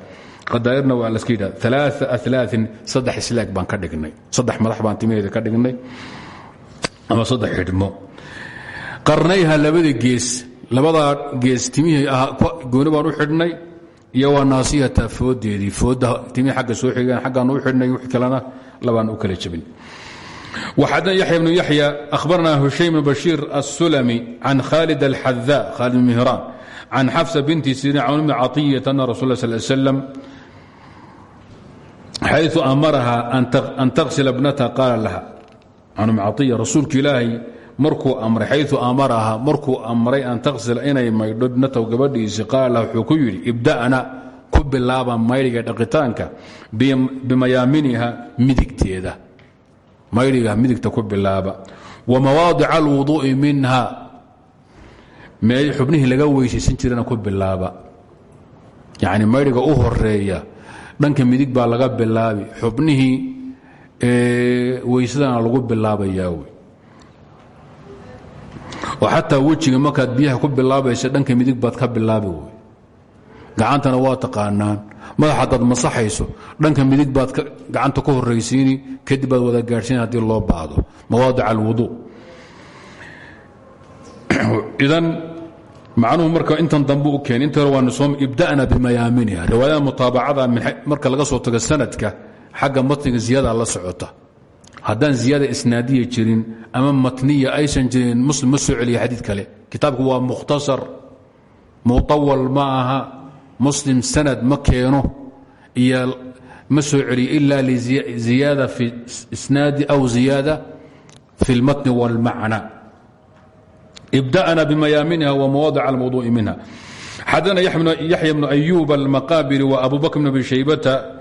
Qadaa'irna waa laska yidhahda alaa alaain saddex baan ka dhignay. Saddex madax baan timaheeda ka dhignay. Ama saddex xidhmo. Qarnayha labada gees labadaa gees timihii gooni baan u xidhnay iyo waa naasiyata foodeedii fooda timihii agga soo xigeen aggaan u xidhnay wix kalena labaan u kala jabin وxadna yaحya بن yaحyى أhbarna hushaym بن bashيir الsulmi can khaalid الxadاء khaalid بn mihran can xafsa binti sirin can umi caطiyaة أna rasul صل ل sلم xayثu amaraha an taغsila bnatha qaala laha can umi caطiya rasuulka ilaahay markuu amray xayثu amaraha markuu amray an taغsila inay maydho ibnatahu gabadhiisi qaala laha wuxuu ku yidhi ibda'na ku bilaaba maydhiga dhaqitaanka bimayaaminiha midigteeda maydhiga midigta ku bilaaba. Wa mawaadica alwuduu'i minha. Mee xubnihii laga weysaysan jirana ku bilaaba. Yacni maydhiga u horreeya dhanka midig baa laga bilaabi. Xubnihii weysadana lagu bilaabayaa wey. Oo xataa wejiga markaad biyaha ku bilaabaysa dhanka midig baad ka bilaabi wey. Gacantana waa taqaanaan madax hadaad masaxayso dhanka midig baad gacanta ku horaysiini kadib baad wada gaadhsiin haddii loo baahdo. Mawaadic alwudu idan macnuhu marka intan dambe u keen inta hore waanu soo ibda'na bimayaaminiha riwaayada mutaabacada marka laga soo tago sanadka xagga matniga ziyada la socota. Haddaan ziyaada isnaadiya jirin ama matniya aysan jirin muslim ma soo kale. Kitaabku waa mukhtasar. Muطawal ma muslim sanad ma keeno iyo ma soo celiyo ila liziyaada fi isnaadi aw ziyaada fi اlmatni wاlmacna ibda'na bimayaaminha wamawaadic almawduu'i minha xadana yaxya bnu ayuub almaqaabiri wa abu bakr bn abi shaybata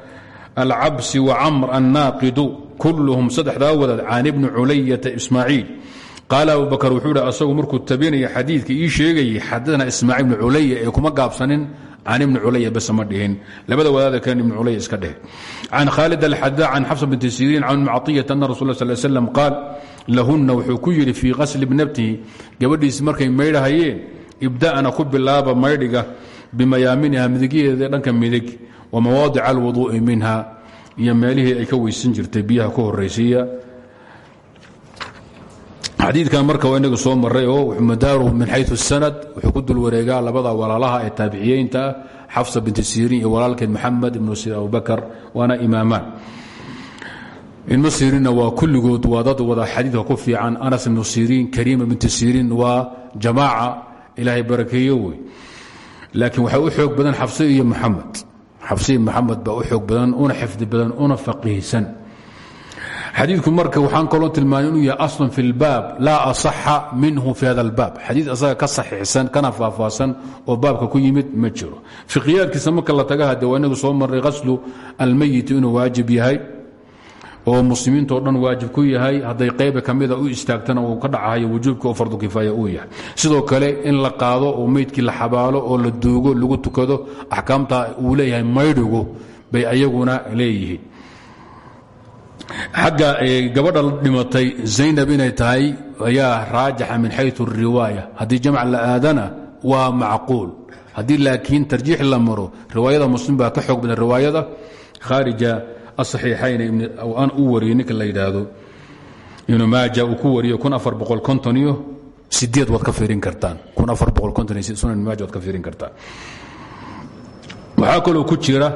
alcabsi wacamr annaaqidu kulluhum saddexdaa wadaad can ibni culayata ismaaciil. Qaala abu bakr wuxuu hi asagu markuu tabinaya xadiidka ii sheegayay xadana ismaaciil bnu culaya ee kuma gaabsanin can ibni culaya bas ma dhihin labada wadaada kalen ibni culaya iska dheh can khaalid alxada can xafsa binti siriin can ummi caطiyata ana rasul sal slam qaal lahunna wuxuu ku yidhi fii qasli bnabtihi gabadhiisi markay maydhahayeen ibda'na ku bilaaba maydhiga bimayaaminiha midigyaheeda dhanka midig wa mawaadica alwuduu'i minha iyo meelihii ay ka weysan jirtay biyaha ku horaysiiya xadiidkan marka waa inaga soo maray oo madaaruhu min xayu sanad wuxuu ku dul wareegaa labada walaalaha ee taabiciyeynta ah xafsa binti siriin iyo walaalkeed maxamed ibnu sir abubakar waana imaamaan. Ibnu siriinna waa kulligood waa dad wada xadiidka ku fiican. Anas ibnu siriin kariima binti siriin waa jamaaca ilaahay barakeeyo wey. Laakiin waxaa u xoog badan xafse iyo maxamed xafse iyo maxamed xadiidku marka waxaan kaloo tilmaamay inuu yahay aslun fi اlbaab laa asaxa minhu fi hada اlbaab xadiid asaga ka saxiixsan kana faahfaahsan oo baabka ku yimid ma jiro. Fiqiyaadkiisa marka la taga hade waa inagu soo maray qaslu almayiti inuu waajib yahay oo muslimiintao dhan waajib ku yahay hadday qayba kamida u istaagtana uu ka dhacahayo wujuubka oo fardu kifaaya uu yahay. Sidoo kale in la qaado oo meydkii la duugo lagu tukado axkaamta uu leeyahay bay ayaguna leeyihiin xagga gabadha dhimatay zaynab inay tahay ayaa raajaxa min xayu riwaaya. Haddii jamc la aadana waa macquul. Haddii laakiin tarjiix la maro riwaayada muslim baa ka xoog badan riwaayada khaarija asaxiixayn aan u wariyey ninka la yidhaahdo ibnu maaja uu ku wariyo iyo sideed waad ka fiirin kartaan. sunan maaja waad ka fiirin kartaan. Waxaa kaloo ku jira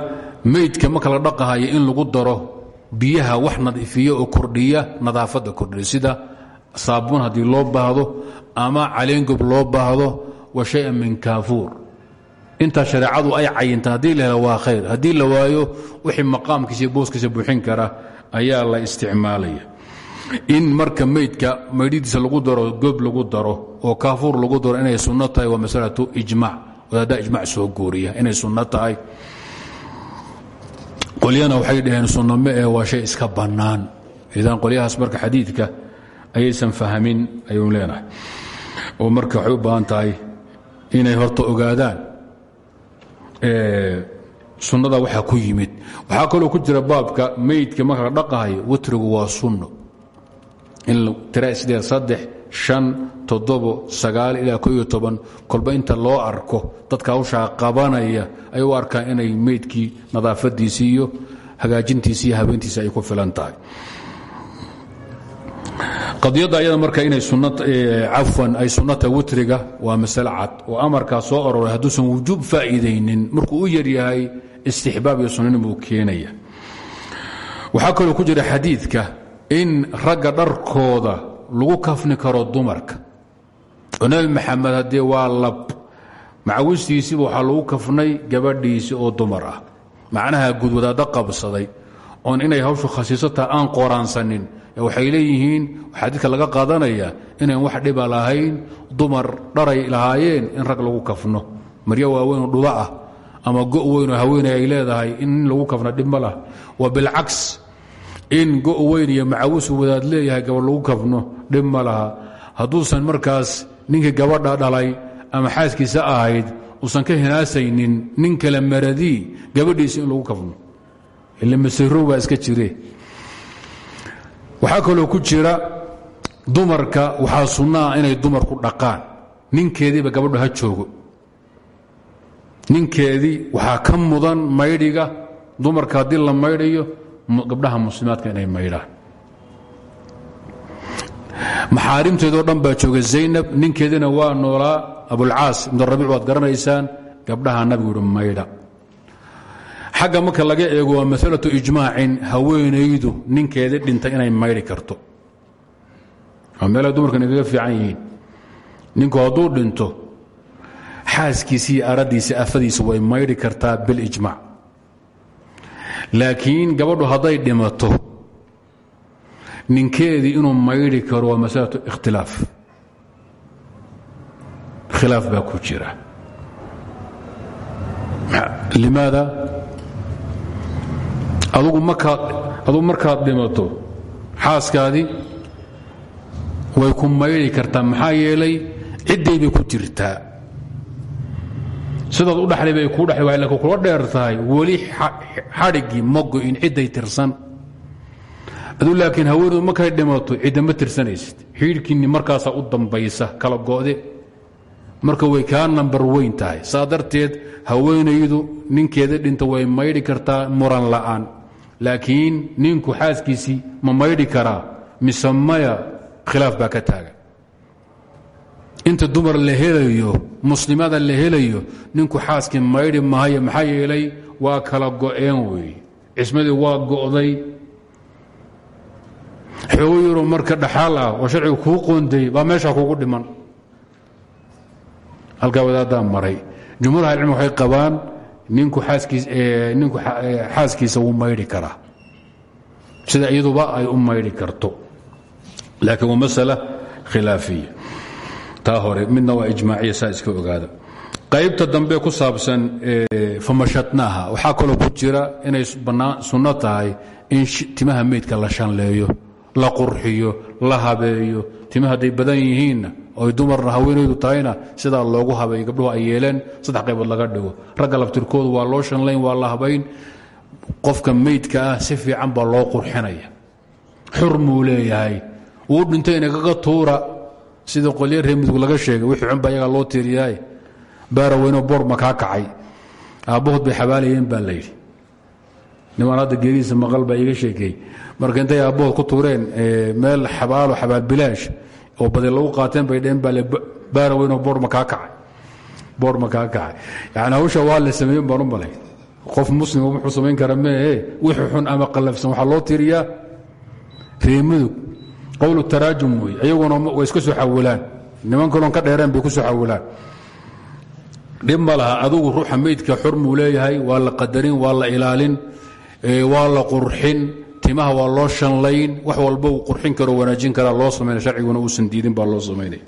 meydka marka la dhaqahayo in lagu daro biyaha wax nadiifiya oo kordhiya nadaafadda kordhiya. Sida saabuun haddii loo baahdo ama caleengob loo baahdo wa shayan min kaafuur. Intaa shareecadu ay cayinta haddii la helo waa khayr. Haddii la waayo wixii maqaamkiisa iyo booskiisa buuxin kara ayaa la isticmaalaya. In marka meydka maydhidiisa lagu daro gob lagu daro oo kaafuur lagu daro inay sunno tahay waa masalatu ijmac wadaaddaa ijmac soo gooriya inay sunno tahay qolyana waxay dhaheen sunno ma ee waa shay iska bannaan. Idan qolyahaas marka xadiidka ayaysan fahmin ayuu leenahay. Oo marka waxay u baahan tahay inay horta ogaadaan sunnada waxaa ku yimid. Waxaa kaloo ku jira baabka meydka marka la dhaqahayo witrigu waa sunno. In tira sideed saddex kolba inta loo arko dadka hawshaa qabanaya ay u arkaan inay meydkii nadaafadiisii iyo hagaajintiisi iyo habeentiisi ay ku filan tahay. Qadiyadda ayada marka inay cafwan ay sunnata witriga waa masale cad oo amarkaa soo aroray hadduusan wujuub faa'iidaynin markuu u yaryahay istixbaab iyo sunnanin buu keenaya. Waxaa kaloo ku jira xadiidka in ragga dharkooda lagu kafni karo dumarka. Oo nebi maxamed haddee waa lab macawistiisiiba waxaa lagu kafnay gabadhiisi oo dumar ah. Macnaha gudwadaaddo qabsaday oon inay hawshu khasiisataa aan qoraansanin waxay leeyihiin xadiidka laga qaadanaya inayn wax dhiba lahayn dumar dharay lahaayeen in rag lagu kafno. Maryo waaweynoo dhuba ah ama go' weynoo haweeney ay leedahay in lagu kafno dhib ma lah wa in go' weyn iyo macawisu wadaad leeyahay gabadh lagu kafno dhib ma laha. Hadduusan markaas ninkii gabadha dhalay ama xaaskiisa ahayd uusan ka hinaasaynin nin kale maradii gabadhiisa in lagu kafno. Ila masirow baa iska jire. Waxaa kaloo ku jira dumarka waxaa sunnaa inay dumarku dhaqaan. Ninkeediiba gabadhu ha joogo. Ninkeedii waxaa ka mudan maydhiga dumarka haddii la maydhayo gabdhaha muslimaadka inay maydhaan maxaarimteedoo dhan baa jooga zaynab ninkeediina waa noolaa abulcaas ibnurabiic waad garanaysaan gabdhaha nabigu yihi maydha xagga marka laga eego waa masalatu ijmaacin haweenaydu ninkeedii dhintay inay maydhi karto. Waa meelay dumarkan igaga fiican yihiin. Ninku hadduu dhinto xaaskiisi iyo aradiisa afadiisa way maydhi kartaa bilijmaac laakiin gabadhu hadday dhimato ninkeedii inuu maydhi karo waa masalatu ikhtilaaf. Khilaaf baa ku jira. Limaada? Adugu markaad adugu markaad dhimato xaaskaadii way ku maydhi kartaa maxaa yeelay cidday bay ku jirtaa sidaad u dhaxlay bay kuu dhaxlay laakiin kula dheer tahay weli xadhiggii mago in cidday tirsan. Aduu laakiin haweenedu markay dhimato cidda ma tirsanaysid. Xiidhkiinni markaasaa u dambaysa kala go'de. Marka way kaa nambar weyn tahay. Saa darteed haweenaydu ninkeeda dhinta way maydhi kartaa muran la'aan. Laakiin ninku xaaskiisii ma maydhi karaa mise maya khilaaf baa ka taagan inta dumar la helayo muslimada la helayo ninku xaaskii maydhi mahayo maxaa yeelay waa kala go'een weeye cismadii waa go'day. Xoogo yaroo marka dhaxaal ah oo sharciga kuu qoonday baa meesha kugu dhiman. Halkaa wadaaddaa maray. Jumhuur ahlicilm waxay qabaan ninku ninku xaaskiisa wuu maydhi karaa. Sida iyaduba ay u maydhi karto. Laakiin waa masala khilaafiya taa hore midna waa ijmaaciya saa iska ogaada. Qaybta dambe ku saabsan famashatnaaha waxaa kaloo ku jira inay sunno tahay in timaha meydka la shanleeyo la qurxiyo la habeeyo. Timaha hadday badan yihiinna oy dumarna haweenaydu tahayna sidaa loogu habeeyo gabdhuhu ay yeeleen saddex qaybood laga dhigo. Ragga laftirkoodu waa loo shanlayn waa la habayn qofka meydka ah si fiican baa loo qurxinaya. Xur muu leeyahay. Wuu dhintay inagaga tuura sida qolyo reer laga sheegay wixii xunba ayagaa loo tiiriyaay baaraweynoo boor ma kaa kacay. Aabbahood bay xabaalayeen baa layidhi nimaan hadda maqal baa iiga sheekeey marka intay aabbahood ku tuureen meel xabaalo xabaal bilaash oo badi lagu qaateen bay dheen baa baaraweynoo boor ma kaa kacay. Boor ma kaa kacay. Yani hawsha waa la sameeyen malay. Qof muslima wuxuu samayn kara meehe wixii xun ama qallafsan waxaa loo tiriyaa reer qowlu taraajum wey iyaguna way iska soo xawilaan niman kaloon ka dheereen bay ku soo xawilaan dhib ma ruuxa meydka xur muu leeyahay waa la qadarin waa la ilaalin waa la qurxin timaha waa loo shanlayn wax walba uu qurxin karo wanaajin karaa loo samaynaya sharciguna uusan diidin baa loo samaynaya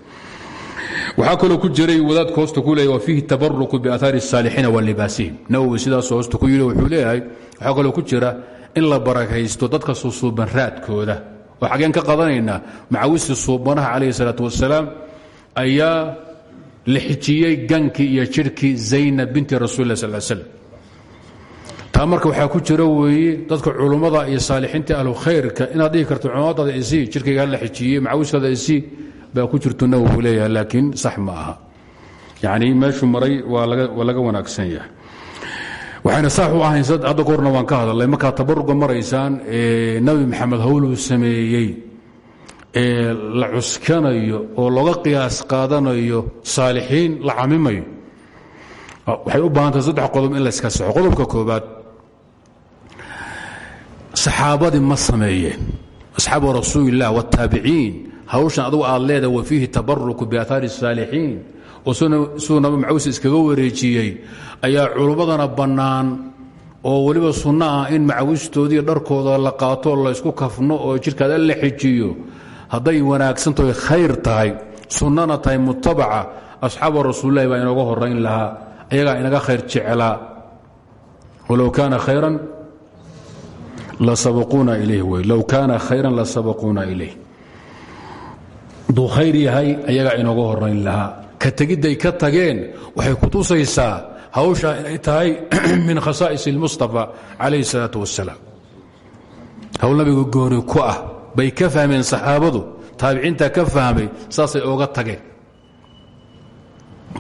waxaa kaloo ku jiray wadaadka hoosta ku leeyahy wa fiihi tabaruku biaahaari الsaalixiina wa libaasihim. Nawowi sidaas hoosta ku yidhi wuxuu leeyahay waxaa kaloo ku jira in la barakaysto dadka susuuban raadkooda oo xaggeen ka qadanaynaa. Macawistii suubanaha calayhi salaatu wasalaam ayaa la xijiyey gankii iyo jidhkii zaynab binti rasuuli lah sal slam taa marka ku jira weeye dadka culummada iyo saalixiinta ahlu khayrka inaad dhihi karto culamadaada isii jirkaygaa la xijiyey macawiskaada isii baa ku jirto nawowi leeyahay laakiin sax ma aha. Yacni meeshuu maray waa laga wanaagsan yahay waxayna saax u ahayn hadda ka horna waan ka hadalnay markaa tabaruga maraysaan nabi maxamed hawluu sameeyey ee la cuskanayo oo looga qiyaas qaadanayo saalixiin la camimayo. Waxay u baahantahay saddex qodob in la iska saxo. Qodobka koobaad saxaabadii ma sameeyeen. Asxaabu rasuuli illah wataabiciin hawshan adugu aad leedaha wa fiihi tabaruku biaahaari الsaalixiin oo siduu nabi macawis iskaga wareejiyey ayaa culummadana bannaan oo weliba sunno ah in macawistoodii dharkooda la qaato laysku kafno oo jidhkaada la xijiyo hadday wanaagsantahay khayr tahay sunnana tahay mutabaca asxaaba rasuulilahi baa inooga horayn lahaa ayagaa inaga khayr jeclaa. Walow kaana khayran lasabaquuna ilayh wey low kaana khayran lasabaquuna ilayh hadduu khayr yahay ayagaa inooga horayn lahaa ka tegidda ay ka tageen waxay ku tusaysaa hawshaa inay tahay min khasaa'is ilmustafa calayhi isalaatu wassalaam. Howl nabigu gooni ku ah bay ka fahmeen saxaabadu taabiciintaa ka fahmay saasay ooga tageen.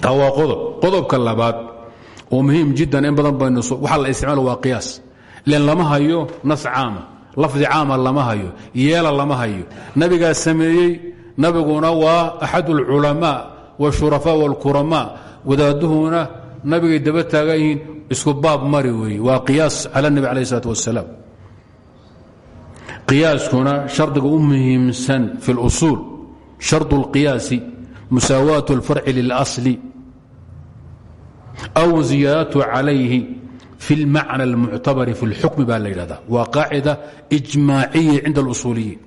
Taa waa qodob qodobka labaad oo muhiim jiddan in badan baynu waxaa la isticmaalo waa qiyaas. Ilan lama hayo nas caama lafdi caama lama hayo yeela lama hayo. Nabigaa sameeyey nabiguna waa axad ulculamaa wاshurafaa wاlkuramaa wadaaduhuna nabigay daba taagan yihiin isku baab mari weeye waa qiyaas cala nebi alayh الsalaat wasalaam qiyaaskuna shardiga u muhiimsan fi اlusuul sharط اlqiyaasi musaawaat اlfarci lilasli aw ziyaadatu calayhi fi اlmacna اlmuctabari fi اlxukmi baa la yidhahda waa qaacida ijmaaciya cinda اlusuuliyiin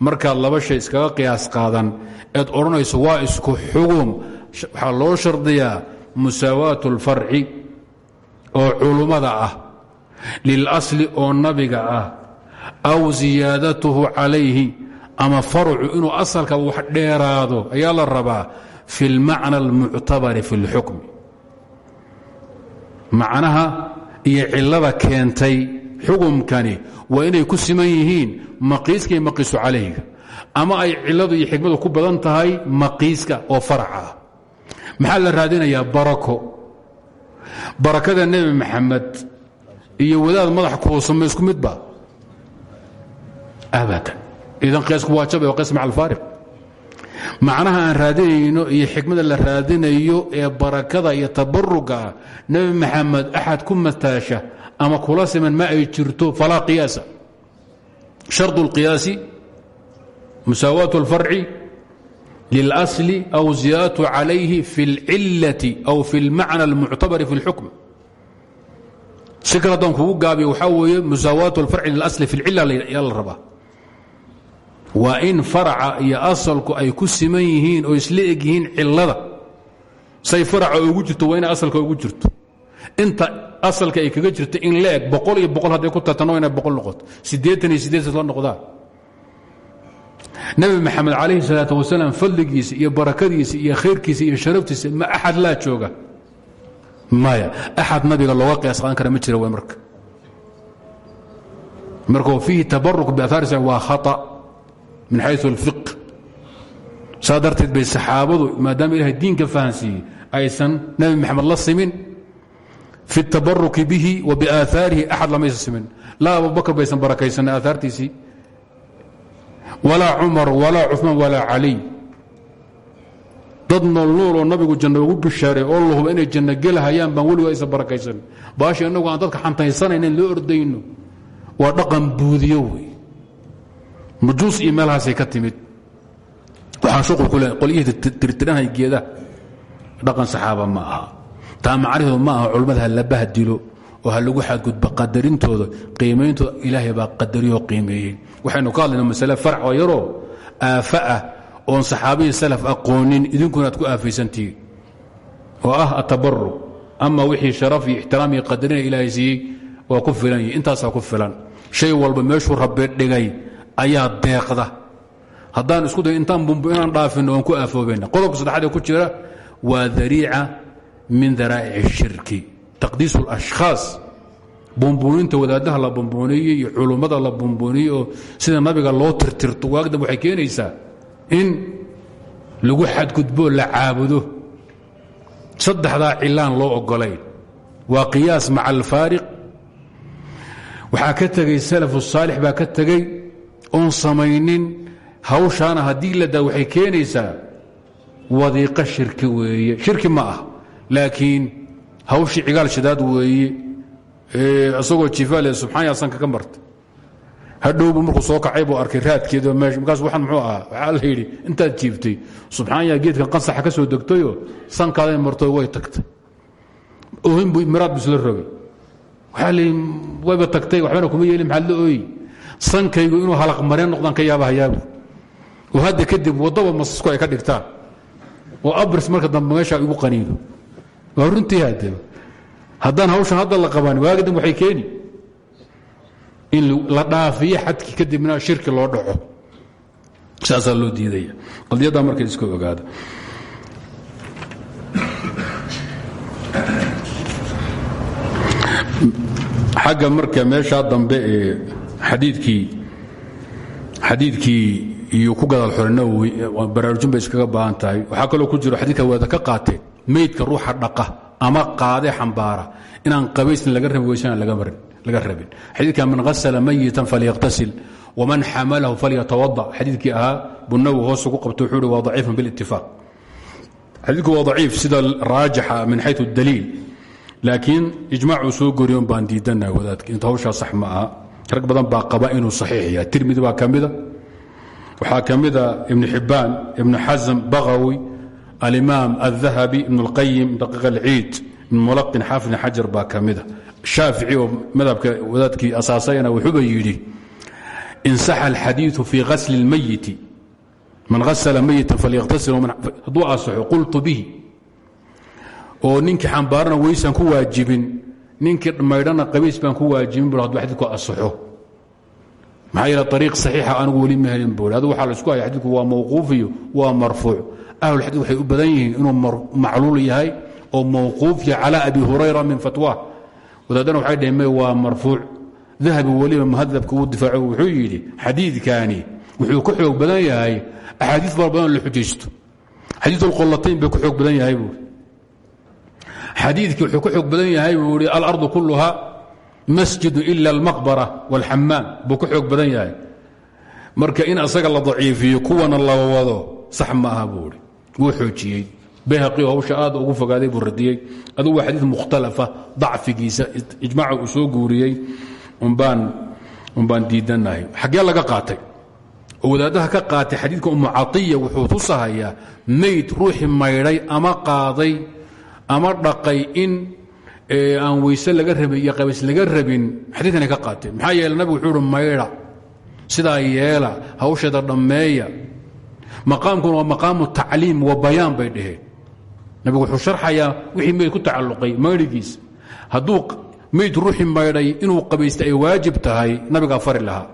markaad laba shay iskaga qiyaas qaadan eed odhanayso waa isku xugum waxaa loo shardiyaa musaawaat اlfarci oo culummada ah lilasli oo nabiga ah aw ziyaadatuhu calayhi ama farcu inuu asalka wax dheeraado ayaa la rabaa fi اlmacna اlmuctabari fi اlxukmi macnaha iyo cilada keentay xukumkani waa inay ku siman yihiin maqiiska iyo maqiisu calayhiga ama ay ciladu iyo xikmadu ku badan tahay maqiiska oo farac ah maxaa la raadinayaa? Barako. Barakada nebi maxamed iyo wadaad madax kuusama isku midba abadan. Idan qiyaasku waa jabay waa qiyaas maca alfaariq macnaha aan raadinayno iyo xikmada la raadinayo ee barakada iyo tabaruga ah nebi maxamed axad ku mataasha ama kula siman ma ay jirto falaa qiyaasa shardu اlqiyaasi musaawaat اlfarci lilasli aw ziyaadatu calayhi fi اlcilati aw fi اlmacna اlmuctabari fi اlxukm si kale haddaan kugu gaabiyo waxaa weeye musaawaat اlfarci lilasli fi اlcila yaa la rabaa waa in faraca iyo asalku ay ku siman yihiin oo isla eg yihiin cilada say faraca ugu jirto waa inay asalka ugu jirto inta asalka ay kaga jirto in la eg boqol iyo boqol hadday ku tartano inay boqol noqoto. Siddeetan iyo siddeetan la noqdaan. Nebi maxamed calayhi salaatu wasalaam fadligiisa iyo barakadiisa iyo khayrkiisa iyo sharaftiisa ma axad laa jooga. Maya axad nabiga looga qiyaas qaadan kara ma jira w marka. Marka fiihi tabaruk biahaarisa waa khata min xayu اlfiq saa darteed bay saxaabadu maadaama ilahay diinka fahansiiyey aysan nebi maxamed la simin fi اtabaruki bihi wa biaahaarihi axad lamaysa simin. Laa abubakr baysan barakaysanin aahaartiisii walaa cumar walaa cuثmaan walaa caliy dad noolnool oo nabigu janno ugu bishaaray oo la huba inay janno gelahayaan baan weligo aysan barakaysanin baashi innagu aan dadka xantaysanayn loo ordayno waa dhaqan buudiyo wey nujuus iyo meelhaasay ka timid. Waxaa shuqul ku le qolyihii taa macrifdu ma aha culummada ha la bahdilo oo ha lagu xadgudba qadarintooda qiimayntooda ilaahay baa qadariyoo qiimeeyey. Waxaynu ka hadlayna masale farc oo yaroo aafa ah oon salaf aqoonin idinkuna aad ku aafaysantihiin oo ah atabarug ama wixii sharaf iyo ixtiraam iyo qadarina ilaahay siiyey waa ku filan intaasaa ku filan. Shay walba meeshuu rabbe dhigay ayaa deeqda. Haddaan isku day intaan bumbu inaan dhaafino oon ku aafoobayna qodobka saddexaad ee ku jira waa dariica min daraa'ic الshirki taqdiis اlashkhaas bumbuuninta wadaadaha la bumbuuniyey iyo culummada la bumbuuniyey oo sida nabiga loo tirtirto waagdam waxay keenaysaa in lagu xadgudbo la caabudo saddexdaa cilaan loo ogolayn waa qiyaas maca alfaariq waxaa ka tegey salafu saalix baa ka tegey oon samaynin hawshaana haddii la daa waxay keenaysaa wadiiqo shirki weeye shirki ma ah laakiin hawshii cigaal shidaad weeye isagoo jifaale subxaanya sanka ka marta. Hadhowbu markuu soo kacay buu arkay raadkeeda meesha markaas waxaan muxuu ahaa waxaa la yidhi intaad jiibtay subxaanya geedkan qansaxa ka soo degtayoo sankaaday martay way tagtay. Ohin buu miraad bu isla rogay waxaa la tagtay waxbana kuma yeelin maxaad la ooyi? Sankaygu inuu halaq mareen noqdaan ka yaaba hayaabu. Oo hadda kadib waddaba masasku ay ka dhigtaan. Oo abris marka dambe meesha igu qaniino waa runtii hadde haddaan hawshan hadda la qabaan waagi dambe waxay keeni. In la dhaafiyo xadki kadibna shirki loo dhaco. Saasaa loo diidaya. Qadiyaddaa marka iska ogaada. Xagga marka meeshaa dambe ee xadiidkii xadiidkii iyo ku gadaal xore nawowi baraarujin bay iskaga baahan tahay. Waxaa ku jiro xadiidka waada ka qaateen meydka ruuxa dhaqa ama qaade xambaara. Inaan qabaysn laga rabi weysana laga rabin. Xadiidka man hasla mayitan falyaqtasil waman xamalahu falyatawada xadiidkii ahaa bunawi hoos ugu qabto wuxuu hi waa daciifun bilitifaaq xadiidku waa daciif sida raajixa min xayu daliil. Laakiin ijmaacuu soo goriyon baan inta hawshaa sax ma aha. Rag badan baa qaba inuu saxiix yahay. Tirmidi baa ka mida. Waxaa ka mida ibnu xibbaan ibnu bagawi alimaam aldahabi ibn اlqayim daqiiq alciid ibn mulaqin xaafid xajar baa ka mida shaafici oo madhabka wadaadkii asaasayana wuxuuba yidhi insaxa alxadiiثu fii gasli اlmayiti man hasla mayitan falyaqtasil hadduu asaxo qultu bihi oo ninkii xambaarana weysaan ku waajibin ninkii maydhana qabiis baan ku waajibin bu haduu xadidku asaxo maxaa yeele ariiq saxiixa anigu weli ma helin buuri adu waxaa la isku haya xadidku waa mawquuf iyo waa marfuuc ahlulxadii waxay u badan yihiin inuu macluul yahay oo mawquuf yahay calaa abi hurayra min fatwa. Wadaadana waxay dheheen waa marfuuc. Dahabi weliba muhadabka uu difaaco wuxuu yidhi xadiidkani wuxuu ku xoog badan yahay axaadii fara badan la xujaysto. Xadiiulqolatayn bay ku xoog badan yahay buui xadiidkii wuxuu ku xoog badan yahay buu ihi alardu kuluha masjidu ila almaqbara wاlxamaam buu ku xoog badan yahay. Marka in asaga la daciifiyo kuwana la wado sax ma aha wuu xoojiyey. Bayhaqi hawsha aad ugu fogaaday buu radiyey. Adugu waa xadiid mukhtalafa dacfigiisa ijmaaca uu soo guuriyey. Umbaan diidanahay. Xaggee laga qaatay. Oo ka qaatay xadiidka umu caiya wuxuu tusahayaa mayd ruuxii maydhay ama qaaday ama dhaqay in aan weyse laga rabin iyo qabays laga rabin. Xadiidkanay ka qaateen maxaa yeele nabigu wuxuu uhi maydha. Sidaa yeela hawsheeda dhammeeya maqaamkuna waa maqaamu tacliim wa bayaan bay nabigu wuxuu sharxayaa wixii meyd ku tacalluqay maydhigiisa hadduu meyd ruuxii maydhay inuu qabaysta ay waajib tahay nabigaa fari lahaa.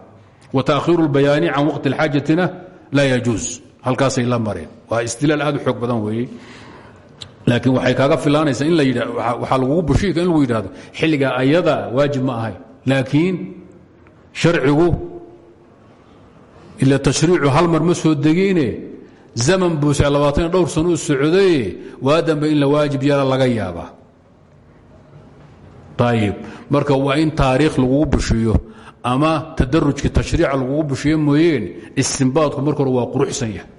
Wa taakhiiru اlbayaani can waqti اlxaajatina laa yajuus halkaasay la mareen. Waa istilaal aad u badan weeye. Laakiin waxay kaaga filaanaysaa in la waxaa lagugu bushiika in lagu yidhahdo xilligaa ayada waajib ma ahay. Laakiin sharcigu ila tashriicu hal mar ma soo degiine zaman buuse labaatan dhowr sano u socdaye waa dambe in la waajib yeela laga yaabaa ayib marka waa in taariikh lagugu bushiyo ama tadarujkii tashriica lagugu bushiyo mooyeen istinbaadku marka hore waa quruxsan yahay.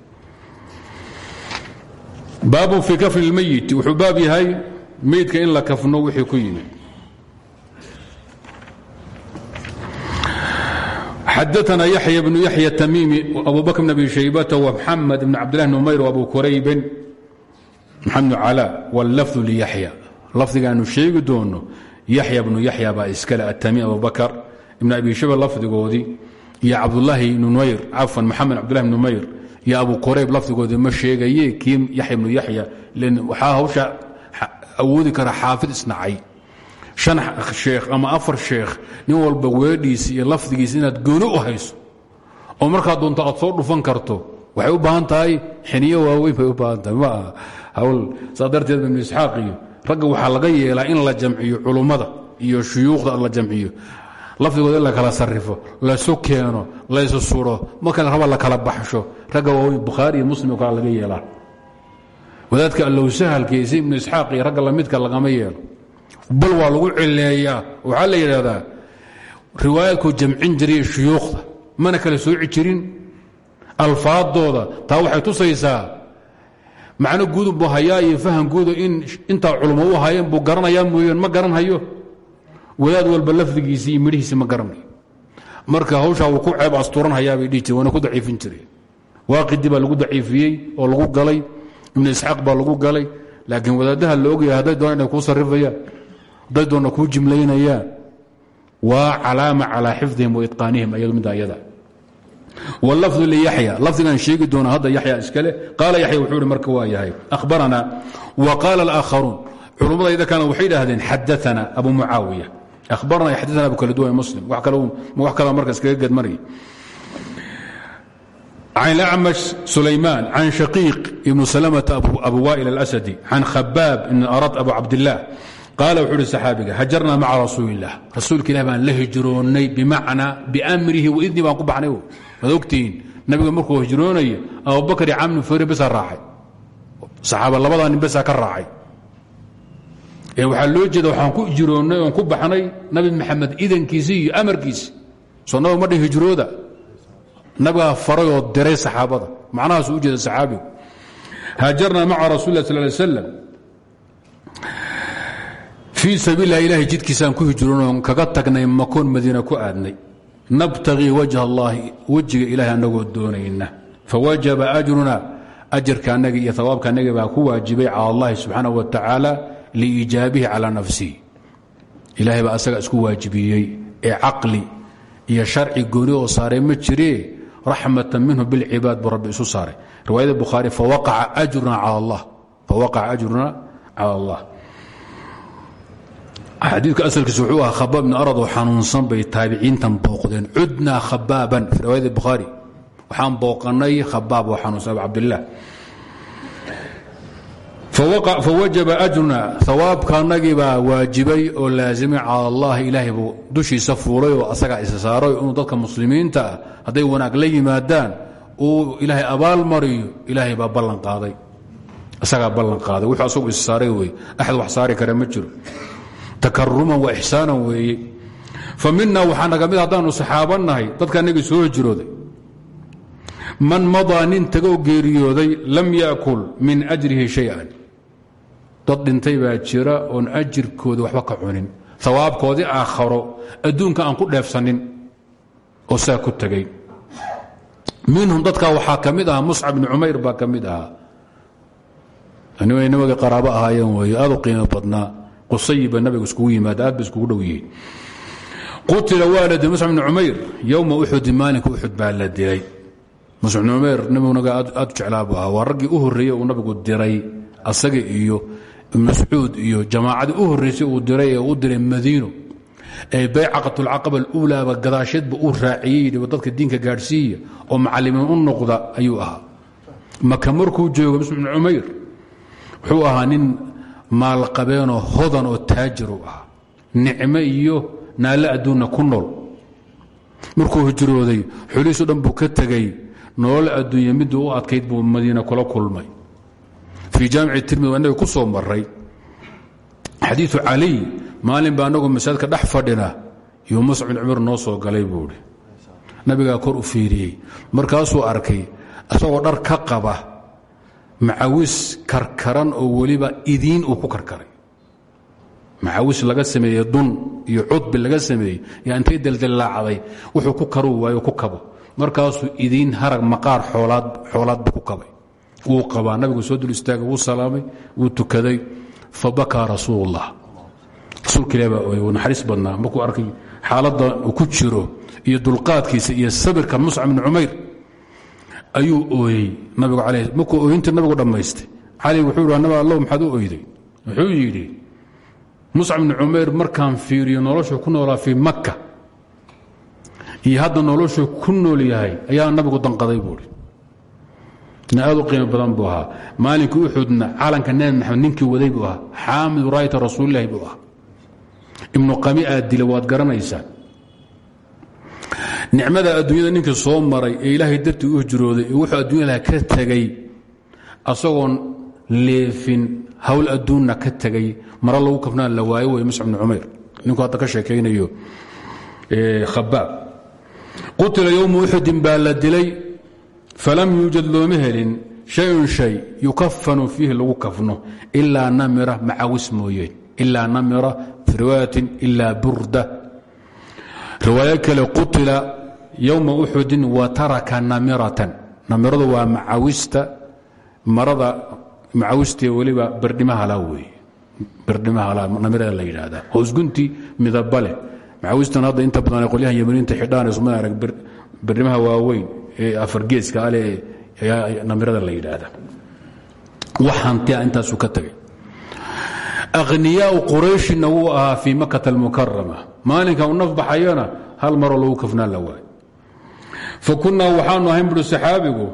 Baabun fii kafni اlmayiti wuxuu baab yahay meydka in la kafno wixii ku yimid xadaana yaxya bnu yaxya tamiimi abu bakr bn abi shaybata wamxamed bn cabdillahi bn umayr wabu kuraybin maxamed bn calaa wallafdu liyaxya lafdigaanu sheegi doono yaxya bnu yaxya baa iskale atamiim abu bakar ibn abi shaba lafdigoodii iyo cabdulaahi bn numayr cafan maxamed cabdullahi bn numayr iyo abu qurayb lafdigoodii ma sheegaye kii yaxya bnu yaxya waxaa hawsha awoodi kara xaafid isnacay shan sheekh ama afar sheekh nin walba weedhiisa iyo lafdigiisa inaad gooni u hayso oo markaa doonto aad soo dhufan karto waxay u baahan tahay xiniyo waaweyn bay u baahan tahay. Ma hawl saa darteed isxaaq iyo ragga waxaa laga yeelaa in la jamciyo culummada iyo shuyuukhda la jamciyo. Lafdigooda in la kala sarifo laysu keeno laysu suro marka la raba la kala baxsho. Ragga waaweyn bukhaari iyo muslim oo laga yeelaa. Wadaadka allow sahalkiisi ibnu isxaaq iyo ragga lamidka lagama yeelo bal waa lagu cileeyaa waxaa la yidhaahdaa riwaayaadkuu jamcin jiriy shuyuukhda mana kala sooci jirin alfaadooda taa waxay tusaysaa macno guudun buu hayaa iyo faham guudo in intaa culummo u hayeen buu garanayaa mooyeen ma garanhayo wadaad walba lafdigiisii iyo ma garanayo. Marka hawshaa wuu ku ceeb astuuran hayaabay dhihi jireen waana ku daciifin jireen waaqidii baa lagu daciifiyey oo lagu galay ibnu isxaaq baa lagu galay laakiin wadaadaha la ogaya hadday doona inay kuu sarrifayaan hadday doona kuu jimlaynayaan waa calaama calaa xifdihim wa itqaanihim ayadu midda ayada. Wlafdu liyaxya lafdigan sheegi doona hadda yaxya iskale. Qaala yaxya wuxuu ihi marka yahay. Ahbarana wa qaala alaakharuun culummada ida kana waxay idhaahdeen xadaana abu mucaawiya. Ahbarana xadaana abu kala duwan muslim. Wax kala marka iskaga gedmaraya can acmash sulaymaan can shaqiiq ibnu salamata abu waa'il alasadi can khabaab ibn arad abu cabdillaah qaala wuxuu uhi saxaabiga hajarnaa maca rasuuli illah rasuulka ilah baan la hijroonnay bimacnaa biamrihi waidni baan ku baxnay waad nabiga markuu hijroonaya abubakar iyo camnu fari besaa raacay. Saxaaba labadaa nin besaa ka raacay. Ee waxaa loo jeeda waxaan ku hijroonnay oon ku baxnay nabi maxamed idankiisi iyo amarkiisi soo ma hijrooda. Nabigaa faray oo diray saxaabada. Macnahaas u jeeda saxaabigu. Haajarnaa maca rasul lah sal slam fii sabiililah ilahay jidkiisaan ku hijroonoon kaga tagnay makoon madiina ku aadnay. Nabtagii wajha allahi wejiga ilahay annagoo doonayna. Fawajaba ajruna ajarka annagi iyo hawaabka annagi baa ku waajibay cala allahi subxaana wa tacaala liijaabihi calaa nafsihi ilahay baa asaga isku waajibiyey ee caqli iyo sharci gooni oo saaray ma jiree raxmatan minhu bilcibaad buu rabbi isu saaray. Riwaayada bukhaari fawaqaca ajruna cala allah xadiidka asalkiisa wuxuu ahaa khabaab ibn arad oo xanuunsan bay taabiciintan booqdeen. Cudnaa khabaaban fi riwaayat bukhaari waxaan booqanay khabaab oo xanuunsan abu cabdillaah fawajaba ajruna. Hawaabka annagii baa waajibay oo laasimay cala allahi ilaahay buu dushiisa fuulay oo asagaa isa saaray dadka muslimiinta ah wanaag la yimaadaan uu ilaahay abaal mariyo ilaahay baa ballan qaaday. Isagaa ballan qaaday. Wuxuu asagu isa saaray wey wax saari kara ma jiro takaruman wa ixsaanan weeye fa mina waxaa naga mid haddaanu saxaabanahay dadka anagii soo hijrooday man madaa nin tagoo geeriyooday lam yaakul min ajrihi shay-an. Dad dhintay baa jira oon ajirkooda waxba ka cunin. Hawaabkoodii aakharo adduunka aan ku dheefsanin oo saa ku minhum dadkaa waxaa ka mid ahaa muscab bni cumayr baa ka qaraabo ahaayeen weeye aad u qiimo badnaa qusayiba nabiga iskugu yimaada aad ba iskugu dhow yihiin qutila waa la dilay muscab bni cumayr yowma uxudi maalinka uxud baa la dilay muscab bni cumayr nabigunaga aad u jeclaabu ahaa. Waa raggii u horreeyey uu nabigu diray asaga iyo mascuud iyo jamaacadii u horreysay uu diray ee u diray madiino ee baycaqatulcaqaba aluulaaba gadaasheedba uu raaciyey dadka diinka gaadhsiiya oo macalimiin u noqda ayuu maalqabeenoo hodan oo taajiru ah. Nicmo iyo naallo adduunna ku nool. Markuu hijrooday xulihiisu dhan buu ka tegey nolol adduunya miduu u adkayd buu madiina kula kulmay. Fii jaamici tirmidi waa inaga ku soo maray xadiiu caliy maalin baa anagoo masaajidka dhex fadhina iyo muscab bin cumar noo soo galay buu hi nabigaa kor u fiiriyey. Markaasuu arkay isagoo dhar ka qaba macawis karkaran oo weliba idiin uu ku karkaray. Macawis laga sameeye dun iyo cudbi laga sameeyey yaa intay deldillaacday wuxuu ku karuu waayo ku kabo. Markaasuu idiin harag maqaar xoolaadbu ku kabay. Wuu qabaa nabigu soo dul istaagay wuu salaamay wuu tukaday fa bakaa rasuulullah. Rasuulka ilah baa ooyey naxariis badnaa. Markuu arkay xaaladda uu ku jiro iyo dulqaadkiisa iyo sabirka muscab bni cumayr ayuu ooyey nabigu markuu ooyintii nabigu dhammaystay. Cali wuxuu yidhi naba allow maxaad u oyday wuxuu yidhi muscab bni cumayr markaan fiiriyo noloshu ku noolaa fii makka iyo hadda noloshu ku nool yahay ayaa nabigu danqaday buui nin aad u qiimo badan buu ahaa. Maalinka uxudna calanka nebi maxamed ninkii waday buu ahaa. Xaamidu raayta rasuulilahi buu ahaa. Ibnu qami aad dila waad garanaysaa nicmada adduunyada ninkii soo maray ee ilaahay dartii u hijrooday ee wuxuu adduunya laha ka tegey asagoon leefin hawl adduunna ka tegay mara lagu kafnaan la waayo wey muscab bni cumayr. Ninku hadda ka sheekaynayo khabaab qutila yowma uxudin baa la dilay. Falam yuujad looma helin. Shayun shay yukafanu fiihi lagu kafno. Ilaa namira macawis mooyeen ilaa namira fi riwaayatin ilaa burda riwaayo kale qutila yowma uxudin wa taraka namiratan. Namiradu waa macawista marada macawistee weliba berdhimahala wey berdhimahala namirada la yidhaahdaa. Hoosgunti midaba leh. Macawistan hadda inta badan qolyahan yamaniinta xidhaan isma arag berdhimaha waaweyn ee afargeeska ale ayaa namirada la yidhaahda wax hantia intaasuu ka tagay akhniyaau qurayshina wuu ahaa fii makata almukarama maalinka u naf baxayana hal maroo lagu kafnaan la waayo fa kunnaa waxaanu ahayn buhi saxaabigu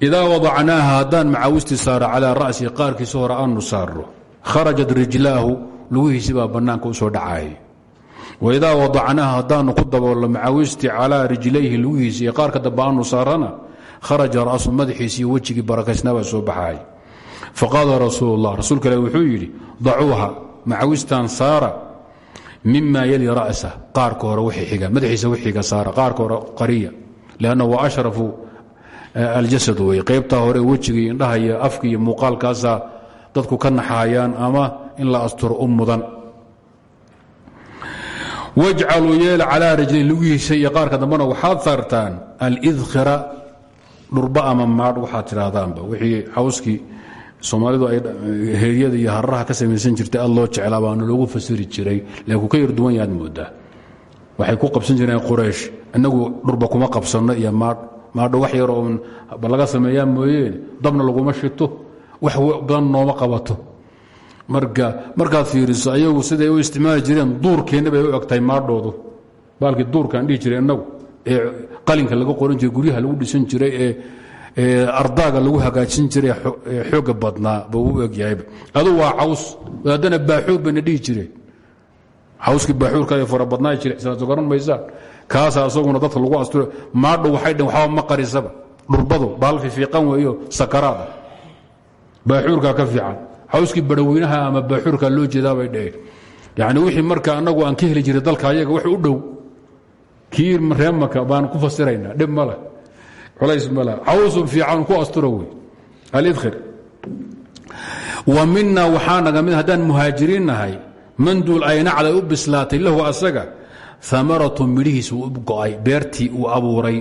idaa wadacnaaha haddaan macawistii saaro calaa ra'si qaarkiisa hore aanu saarno. Kharajat rijlaahu lugihiisi baa bannaanka u soo dhacaayay waidaa wadacnaaha haddaanu ku daboolno macawistii calaa rijlayhi lugihiisi iyo qaarka dambe aanu saarana faqaala rasuul اllah rasuulka ilah wuxuu yidhi dacuuha macawistan saara mima yali ra'sa qaarka hore madaxiisa wixiga saara qaarka hore qariya lanna waa ashrafu aljasad wey qaybtaa hore wejiga indhaha iyo afka dadku ka naxaayaan ama in la asturo u mudan. Wajcaluu yeela calaa rajlin lugihiisa iyo qaarka dambena waxaad saartaan alidkhira dhurba ama maadh waxaad tidhaahdaanba. Wixii cawskii soomaalidu ay heeryada iyo hararaha ka samaysan jirtay aad loo jeclaa baana loogu fasiri jiray laakiin ka yar duwan yaad moodaa. Waxay ku qabsan jireen quraysh inagu dhurba kuma qabsanno iyo maadh maadho wax yar oon laga sameeyaa mooyeen dabna laguma shito wax badan nooma qabato. Marka markaad fiiriso ayagu siday u isticmaali jireen duurkeenna bay u egtahay maadhoodu. Baalkii duurkaan dhihi jiray inagu ee qalinka laga qoran jiray guryaha lagu dhisan jiray ee ardaaga lagu hagaajin jiray xooga badnaa buu u egyahayba adu waa caws haddana baaxuur bayna dhihi jireen. Cawskii baaxuurka fara badnaa jirecsanaaso garan maysaan kaasa asaguna dadka lagu asturo maadho waxay dhn waxba ma qarisaba. Dhurbadu baal fiiqan weeyo sakaraada. Baaxuurkaa ka fiican. Cawskii barhaweynaha ama baaxuurka loo jeedaabay dheheen yani wixii marka anagu aan ka heli jiray dalka ayaga wax u dhow kii reemaka baan ku fasiraynaa dhib male cawsun fiican ku asturo wey. Alidkhir wa mina waxaa naga mid haddaan muhaajiriin nahay manduul ay nacday u bislaatay lahu asaga amaratu midhihiis uu go'ay beertii uu abuuray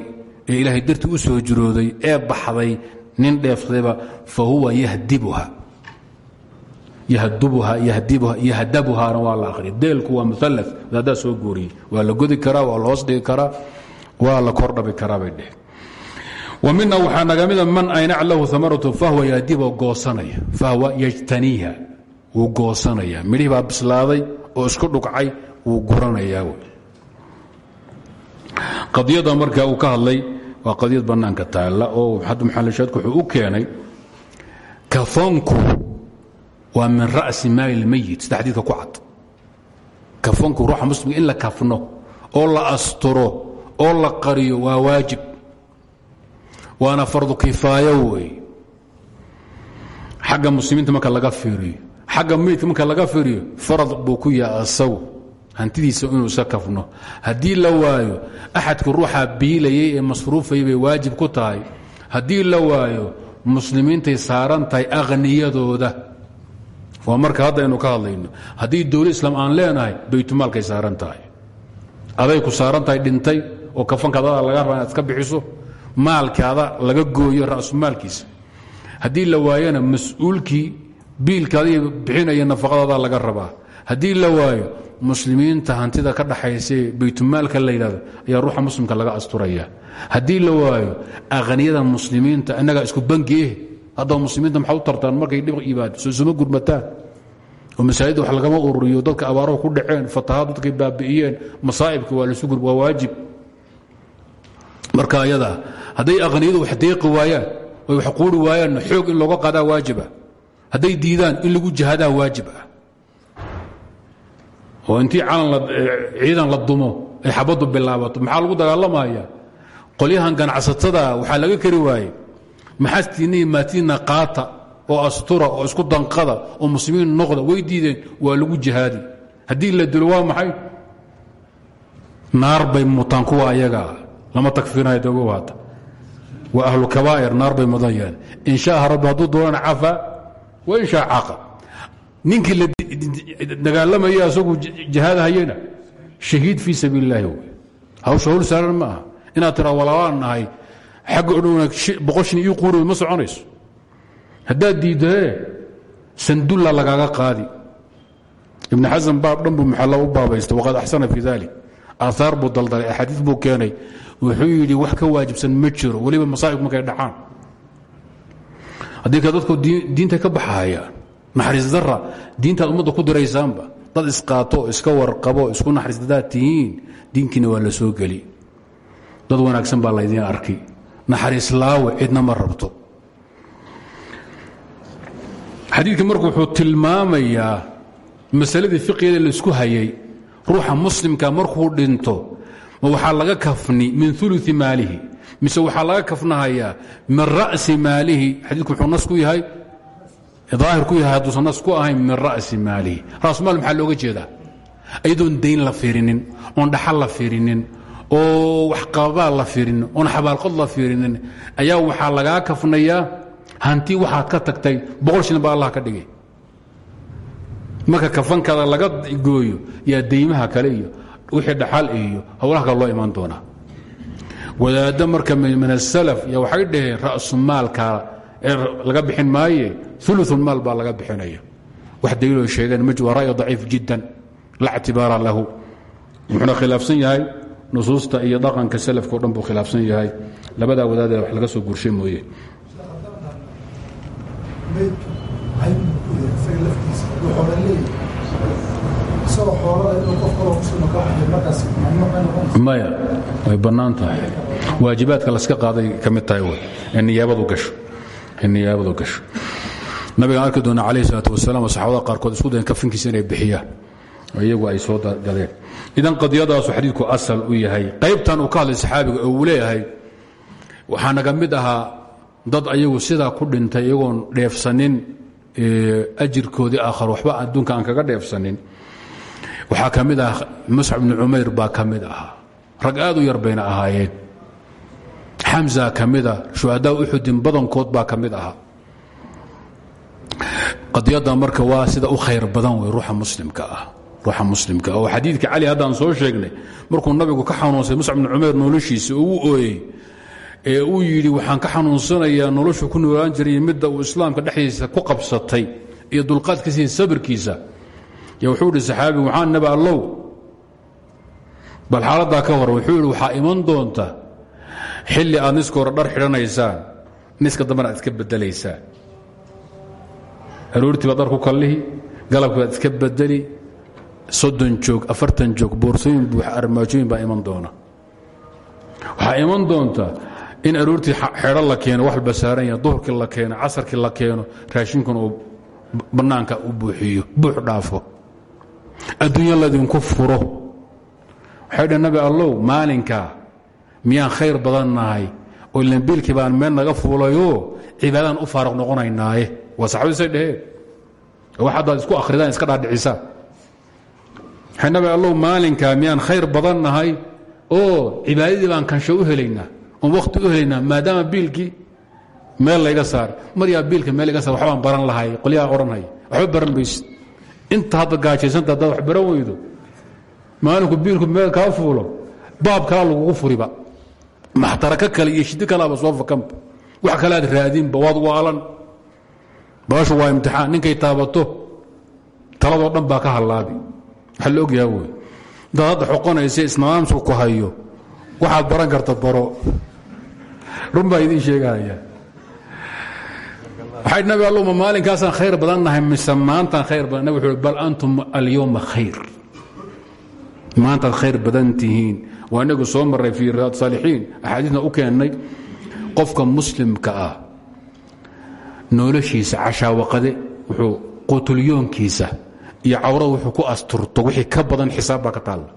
ee ilaahay dartii u soo jirooday ee baxday nin dheefsadayba fa huwa yahdibuha. Yahdabuhaana waa la akhriya deelku waa muala haddaa soo gooriyey waa la godi karaa waa la hoos dhigi karaa waa la kordhabi karaa mina waxaa naga mida man aynac lahu amaratu fahwa yahdibu goosanaya fahwa yajtaniiha wuu goosanaya midhihii bislaaday oo isku dhugcay wuu guranayaa qadiyada marka uu ka hadlay waa qadiyad bannaanka taalla oo hadda maxalshaadku wuxuu u keenay kafoonku waa min ra'si maali lmayit sida xadiidka ku cad. Kafoonku ruuxa muslimka oo la asturo oo la qariyo waa waajib waana fardu kifaayo wey. Xagga muslimiinta marka laga fiiriyo xagga meydka marka laga fiiriyo farad buu ku yaha hantidiisa inuu iska kafno. La waayo axadka ruuxa biilayay ee masruufayay bay waajib ku tahay. Haddii la waayo muslimiintay saaran tahay akhniyadooda marka hadda aynu ka hadlayno. Haddii dowla islaam aan leenahay baytumaalkay saaran aday ku saaran dhintay oo kafankaadada laga raba iska bixiso maalkaada laga gooyo ra'sumaalkiisa haddii la waayona mas'uulkii bixinaya nafaqadaada laga rabaa. Haddii la waayo muslimiinta hantida ka dhaxaysae baytumaalka la ayaa ruuxa muslimka laga asturaya. Haddii la waayo akhniyada muslimiinta innagaa isku bangi eh haddaba muslimiinta maxaa u tartaan markay dhib yimaado soo suma gurmataan oo masaajidda wax lagama ururiyo dadka abaaruhu ku dhaceen fatahaad dadkay baabi'iyeen masaa'ibka waa lasu gur waa waajib. Marka ayada hadday aqniyadu wax deeqi waayaan oy wax quuri waayaanna xoog in looga qaadaa waajiba. Hadday diidaan in lagu jihaadaa waajib oo intii ciidan la dumo ay xabaddu bilaabato maxaa lagu dagaalamaya? Qolyahan ganacsatada waxaa laga kari waaye maxastiinna iyo qaata oo astura oo isku danqada oo muslimiin noqda way diideen waa lagu jihaadi. Haddii la dilo waa maxay? Naar bay mutaan kuwa lama takfirinayo dogo waata waa ahlu kabaa'ir naar bay mudanyeen in shaaa rabbi hadduu doonana cafa wa in shaa caqa ninkii la dagaalamaya asagu jihaad hayena shahiid fii sabiil illaahi wey hawsha saaran ma aha. Inaad tiraa walaalaan nahay xagga odhowna boqoshin ii quuri ma soconayso. Haddaad diiddae sandulla lagaaga qaadi. Ibn xasan baab dhan buu u baabaystay waqad axsana fii dalik aahaar buu daldalay axaadiis buu keenay wuxuu yidhi wax ka waajibsan ma jiro weliba masaa'ibku markay dhacaan. Haddii dadku diinta ka baxahayaan naxariis dara diintaad ummadda ku diraysaanba dad isqaato iska warqabo isku naxariis dadaad tihiin diinkiina waa la soo geli. Dad wanaagsan baa laydiin arkay naxariis laawe cidna ma rabto. Xadiidkii marku wuxuu tilmaamayaa masaladii fiqigeeda la isku hayay ruuxa muslimka markuu dhinto ma waxaa laga kafni min ului maalihi mise waxaa laga kafnahayaa min ra'si maalihi. Xadiidku wuxuu nas ku yahay daahir ku yahay hadduusan nas ku min ra'si maalihi. Raasmaal maxaa looga jeedaa? Iyadoon dayn la fiirinin oon dhaxal la fiirinin oo waxqabaa la fiirinin oon xabaalqod la fiirinin ayaa waxaa lagaa kafnayaa hanti waxaad ka tagtay boqol shilin baa allah ka dhigay. Marka kafankaada laga gooyo yaa daymaha kale iyo wixii dhaxal iyo howlaha loo imaan doonaa. Wadaaddo marka min asalaf ya waxay dhaheen ra'su maalka laga bixin maaye ulumaal baa laga bixinaya. Wax daliiloo sheegeen ma waa ra'yi daciif la ctibaara lahu. Wuxuuna khilaafsan yahay? Nusuusta iyo dhaqanka salafka o khilaafsan yahay. Labadaa wadaadee wax laga soo gurshay mooye maya way bannaan tahay. Waajibaadka laska qaaday ka mid tahay ee niyaabadu gasho. Nabigaan arki doona calayh salaat wasalaam oo saxaabada qaarkood isku dayan kafinkiisa inay bixiyaan iyagu ay soo gadeen. Idan qadiyadaasu xadiidku asal u yahay. Qaybtan uu ka hadlay saxaabiga uu leeyahay waxaa naga mid dad ayagu sidaa ku dhintay iyagoon dheefsanin ajirkoodii aakhar waxba adduunka aan kaga dheefsanin waxaa ka mid ah muscab bni cumayr baa ka mid ahaa. Rag aad u yar bayna ahaayeen. Xamza ka mida shuhadaa uxudin badankood baa ka mid ahaa. Qadiyadda marka waa sida u khayr badan wey ruuxa muslimka ah. Ruuxa muslimka oo xadiidka cali haddaan soo sheegnay. Markuu nabigu ka xanuunsay muscab bni cumayr noloshiisa oo u ooyey ee uu yidhi waxaan ka xanuunsanayaa noloshu ku noolaan jiray midda uu islaamka dhexdiisa ku qabsatay iyo dulqaadkiisa iyo sabirkiisa wuxuu ihi saxaabigu waxaan nabi allow. Bal xaaladdaa ka hor wuxuu waxaa iman doonta xilli aad niska hore dhar xidhanaysaan niska dambana aad iska bedelaysaan aroortii baad ku kallihi galabkii baad iska bedeli soddon joog afartan joog boorsooyin buux armaajooyin baa iman doona. Waxaa iman doonta in aroortii xedho la keeno wax basaaran yaha duhurkii la keeno casarkii la keeno raashinkuna uu bannaanka u buuxiyo buux dhaafo adduunya ladinku furo. Waxay dhah nabi allow maalinkaa miyaan khayr badan nahay? Oo lambiilkii baan meel naga fuulayoo cibaadaan u faaruq noqonaynaaye waa saxabadiisay dheheen wax haddaad isku akhridaan iska dhaadhicisaan waxay nabi allow maalinkaa miyaan khayr badan oo cibaadadii baan kansho u helaynaa oon wakhti u helaynaa maadaama biilkii meel layga saar. Maryaa biilka meel layga saar waxbaan baran lahay qolyaha odhanhaya waxba baran maysid inta hadda gaajaysanta haddaad wax baran weydo. Maalinku biilku meel kaa fuulo baab kalaa lagugu furiba. Maxtaraka kale iyo shidi kalaaba soo fakanba wax kalead raadinba waad waalan. Baashu waa imtixaan ninkay taabato taladoo dhan baa ka hallaabi. Waxaa la ogyaha wey intaad hadda xoqonaysa isnimaamsku ku hayo waxaad baran karta baro. Run baa idiin sheegahaya waxay nabi alluma maalinkaasaan khayr badan nahay mise maantaan khayr badan? Nabig wuxuu bal antum alyowma khayr. Maantaad khayr badan tihiin. Waa inagu soo marray fii riyaad saalixiin. Axaadiisna u keennay qofka muslimka ah noloshiisa cashaawaqade wuxuu qutulyoonkiisa iyo cawrada wuxuu ku asturto wixii ka badan xisaab baa ka taalla.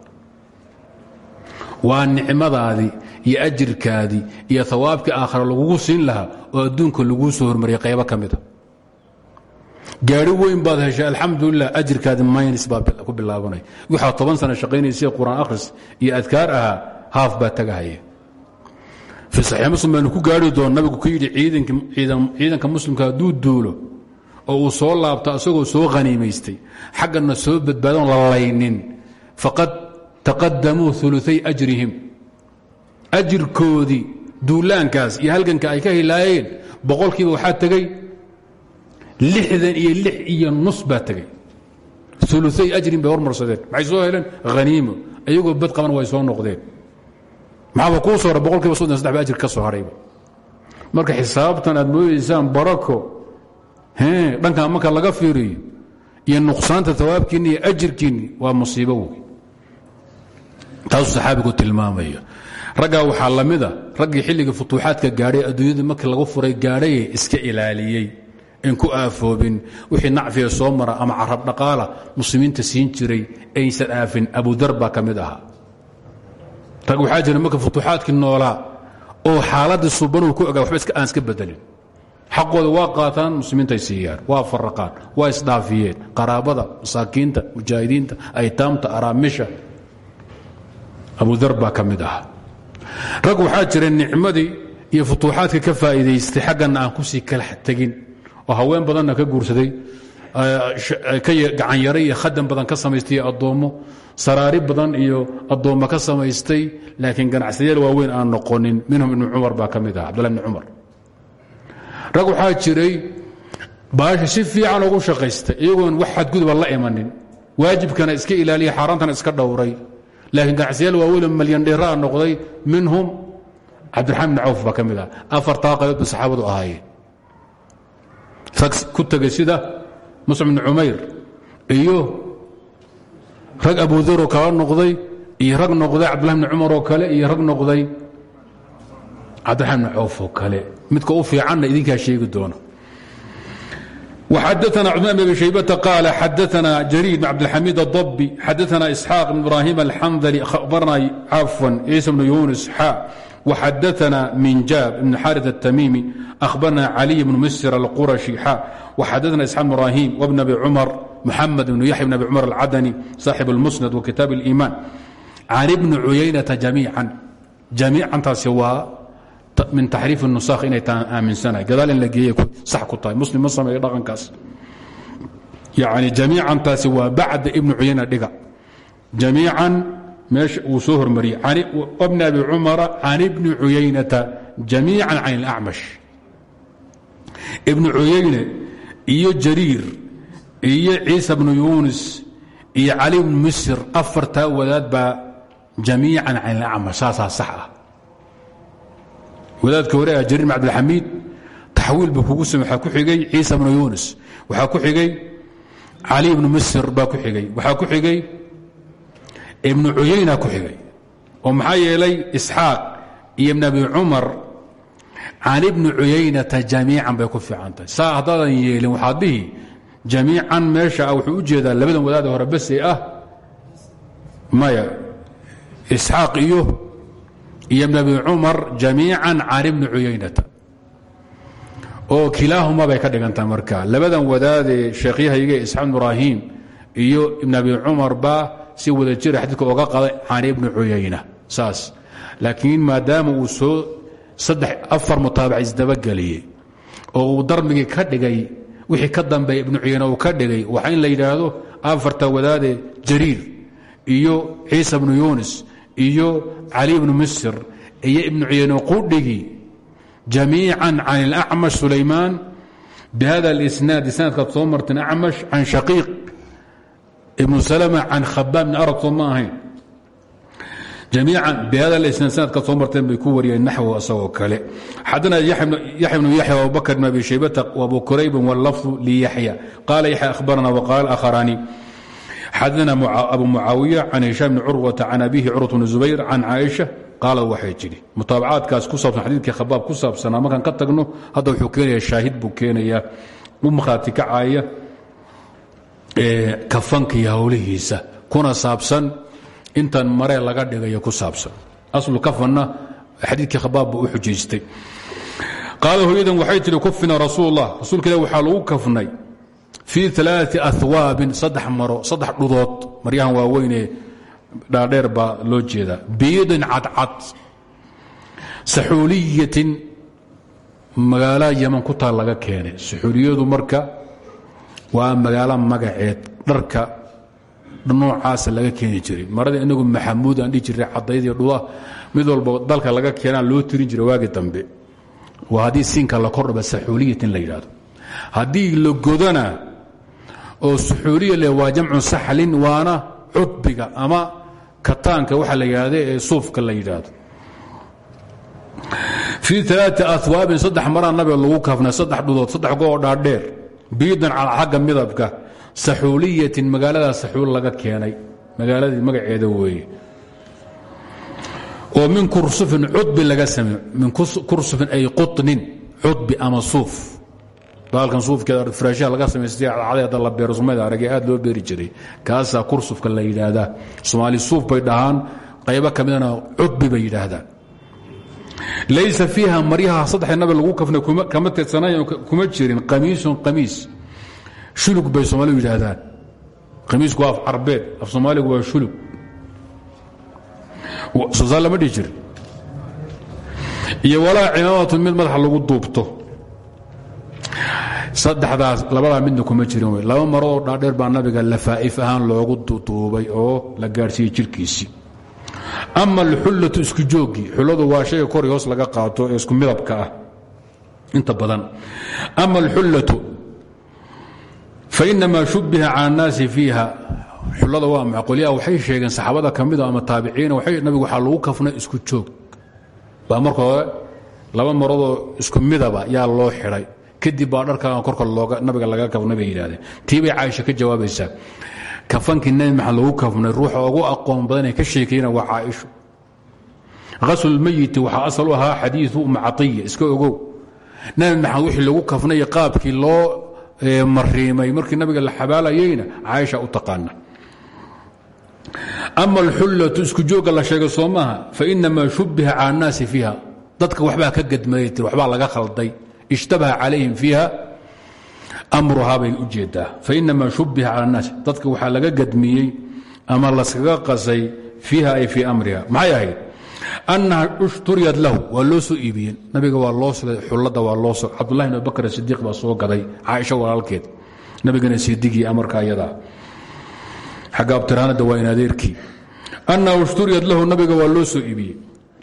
Waa nicmadaadii iyo ajirkaadii iyo hawaabkii aakhara lagugu siin lahaa oo adduunka laguu soo hormariyay qaybo ka mida gaari weyn baad heshay alxamdulilah ajirkaadi maynis baa ku bilaabanay waxaa toban sana shaqaynaysa qur'aan akhris iyo adkaar ahaa haaf baa tagahaya fii saxiix muslim ku gaari doon nabigu ku yidhi ciidanka muslimka hadduu duulo oo uu soo laabto asagoo soo haniimaystay xaggana soo badbaadoon la laynin faqad taqadamuu uluay ajrihim ajirkoodii duulaankaas iyo halganka ay ka hilaayeen boqolkiiba waxaa tegey lixdan iyo lix iyo nus baa tegey. Uluay ajrin bay hormarsadeen maxay soo heleen? Haniimo iyagoo bad qaban way soo noqdeen. Maxaaba kuu soo hara boqolkiiba soddon saddex ba ajir ka soo hadhayba marka xisaabtan aad moodaysaan barako dhankan marka laga fiiriyo iyo nuqsaanta awaabkiinni iyo ajirkiinni waa musiibo wey taasuu saxaabigu tilmaamaya raggaa waxaa la mida raggii xilligii futuuxaadka gaadhay adduunyadii markii lagu furay gaadhaye iska ilaaliyey. In ku aafoobin wixii nacfiga soo mara ama carab dhaqaala muslimiinta siin jiray aysan aafin abudar baa ka ahaa. Rag waxaa jira marka futuuxaadkii noolaa oo xaaladii subanuu ku ogaa waxba aan iska bedelin. Xaqooda waa qaataan muslimiintay siiyaan. Waa faraqaan waa isdhaafiyeen. Qaraabada masaakiinta mujaahidiinta aytaamta araamisha. Abudar baa ka mid ah rag waxaa jira nicmadii iyo futuuxaadka ka faa'iidaystay xaggana aan ku sii kala tegin oo haween badanna ka guursaday gacanyaro iyo khadan badan ka samaystay iyo addoommo saraari badan iyo addoommo ka samaystay laakiin ganacsadayaal waaweyn aan noqonin minhum ibnu cumar baa ka mid ah cabdullah rag waxaa jiray baasha si fiican ugu shaqaystay iyagoon wax xadguduba la imanin waajibkana iska ilaaliya xaaraantana iska dhowray laakiin ganacsiyaal waaweyn malyan dheeraa noqday minhum cabdiraxmaan bn cawf baa ka mid ah afartaa qaybood ba saxaabadu ahaayeen rag ku tegay sida muslim bn cumayr iyo rag abudaroo kala noqday iyo rag noqday cabdillahi bni cumar oo kale iyo rag noqday cabdiraxmaan bn oo kale midka u fiicanna idinkaa sheegi doono وxadثna cثmaan بن شhaybة قال xadثna جرير بن عبدالحميد الضبي xadثna إسحاaq بن إبراهيم الحنظلي أخبرna cafوا عيسى بن يونس xا وxadثna منjاb بن xاrث التميمي أخبرna علي بن مسر القرشي xا وxadثna إسحاaq بن إبراهيم وبن أبي cمر محمد بن يحيى بن أبي cمر العdني صاحب المسند وkتاب الإيمان عن بن عuyaynة جaميiعا جaميicantaasi waa min taxriif nusakh inay taan aaminsanahay. Gadaal in la geeye sax ku tahay. Muslim ma sameeyo dhaqankaas. Yani jamiicantaasi waa bacda ibnu cuyayna dhiga. Jamiican meesha uu soo hormariyey. Bni abi cumara can ibni cuyaynata jamiican can اlacmash ibnu cuyayne iyo jariir iyo ciisa bnu yunis iyo cali bnu misr afartaa wadaad baa jamiican can اlacmash saasaa sax ah wadaadka hore ah jariir bn abdilxamiid taxwiil buu kugu waxaa ku xigay ciisa bnu yunis waxaa ku xigay cali ibnu misr baa ku xigay waxaa ku xigay ibnu cuyayna ku xigay oo maxaa yeelay isxaaq iyo ibn abi cumar can ibni cuyaynata jamiican bay ku fiican tahay. Yeelin waxaad dhihi jamiican meesha ah u jeedaa labadan wadaada hore bese ah maya isxaaq iyo iyo ibn abi cumar jamiican can ibni cuyaynata oo kilaahuma bay ka dhigantaa marka. Labadan wadaadee sheekhyahayga isxaaq ibraahim iyo ibn abi cumar baa si wada jira xadiidka oga qaday can ibni cuyayna saas. Laakiin maadaama uu soo saddex afar mutaabac isdabageliyey oo uu darmigii ka dhigay wixii ka dambeeya ibnu cuyayna uu ka dhigay waxa in la yidhaahdo afarta wadaadee jariir iyo ciisa bnu yunis iyo cali bnu misr iyo ibnu cuyayne qudhigi jamiica can اlacmash sulaymaan bihada اlisnaad isnaadkaad soo marteen acmash can shaqiiq ibnu salma can khabaab bn arad soo ma ahayn jamiican bihada isnaad sanadka soo marteen bay ku wariyeen naxwo isagoo kale xadana yaxya bnu yaxya abubakr bn abi shaybata wabu kuraybin wاllafظu liyaxya qaala yaxya ahbarana wqaala akharaani xadana abu mucaawiya can hishaam bni curwata can abihi curwat bni zubayr can caaisha qaalad waxay tidhi mutaabacaadkaas ku saabsan xadiidkii khabaab ku saabsanaa markaan ka tagno hadda wuxuu keenaya shaahid buu keenayaa u markhaati kacaya kafanka iyo howlihiisa kuna saabsan intan maree laga dhigayo ku saabsan aslu kafanna xadiidkii khabaab buu u xujaystay qaala hooyadan waxay tihi kufina rasuul اllah rasuulka ilah waxaa lagu kafnay fii aaai ahwaabin saddex maro saddex dhudood maryahan waaweynee dhaadheer baa loo jeedaa biidin cadcad saxuuliyatin magaala yaman ku taal laga keenay saxuuliyadu marka waa magaalo magaceed dharka noocaasa laga keeni jiray marada inagu maxamuud aan dhihi jiray cadaydii dhuda mid walba dalka laga keenaa loo tirin jiray waagi dambe waa haddii siinka la kordhaba saxuuliyatin la yidhahdo haddii la godana oo suxuuliya le waa jamcu saxlin waana cudbiga ama kataanka waxa la yidhahda ee suufka la yidhaahdo. Fii alaai ahwaabin saddex maraa nabiga lagu kafnay saddex dhudood saddex goo dhaadheer. Biidan cala xagga midabka saxuuliyatin magaaladaa saxuul laga keenay magaaladii magaceeda weeye. Oo min kursufin cudbi laga samey min kursufin ay quطnin cudbi ama suuf baalkan suufkeeda firaashaha laga samaystay cadcadeeda la beero soomaalida aragee aad loo beeri jiray. Kaasaa kursufka la yidhaahdaa. Soomaali suuf bay dhahaan qaybo ka midana cudbi bay yidhaahdaan laysa fiiha maryaha saddex nabi lagu kafnay kama tirsanayn kuma jirin. Qamiisun qamiis. Shulug bay soomaalidu yidhaahdaan. Qamiisku waa af af soomaaligu waa shulug. Soosaal lama dhihi iyo walaa cimaamatu mid madaxa lagu duubto saddexdaas labadaa midna kuma jirin wey laba maradoo dhaadheer baa nabiga lafaa'if ahaan loogu duuduubay oo la gaadhsiiyey jirkiisii. Ama alxullatu isku jooggii xulladu waa shayga kor hoos laga qaato ee isku midabka ah. Inta badan. Ama alxullatu fainamaa shubbiha cala annaasi fiiha. Xullada waa macqolyaha waxay sheegeen saxaabada ka mida ama taabiciina nabigu waxaa lagu kafnay isku joog. Baa marka laba maradoo isku midaba yaa loo xidhay kadib baa dharkaa korka nabiga laga kafnay bay yidhahdeen tii bay caaisha ka jawaabaysaa. Kafankii nebi maxamed lagu kafnay ruuxa ugu aqoon badan ee ka sheekayna waa caaisho haslulmeyiti waxaa asal u ahaa xadiiu umma caiya iska ogow. Nebi wixii lagu kafnay qaabkii loo mariimay markii nabiga la xabaalayeyna caaisha u taqaana. Ama alxullatu isku joogga la sheegay soo maaha fainamaa shubbiha cala annaasi fiiha. Dadka waxbaa ka gadmaya tir laga khalday ishtabaha calayhim fiiha amruhaa bay u jeedaa fainamaa shubbiha cala annaas dadka waxaa laga gadmiyey ama laskaga qasay fiiha ay fii amriha maxay ahayd annaha ushturiyat lahu waa loo soo iibiyeen nabiga waa loo sugay xullada waa loo sugay cabdullahi bn abubakr sidiiq baa soo gaday caaisha walaalkeed nabigana sidigii amarka ayadaa xagga abtiraanada waa in adeerkii annaha ushturiyat lahu nabiga waa loo soo iibiyey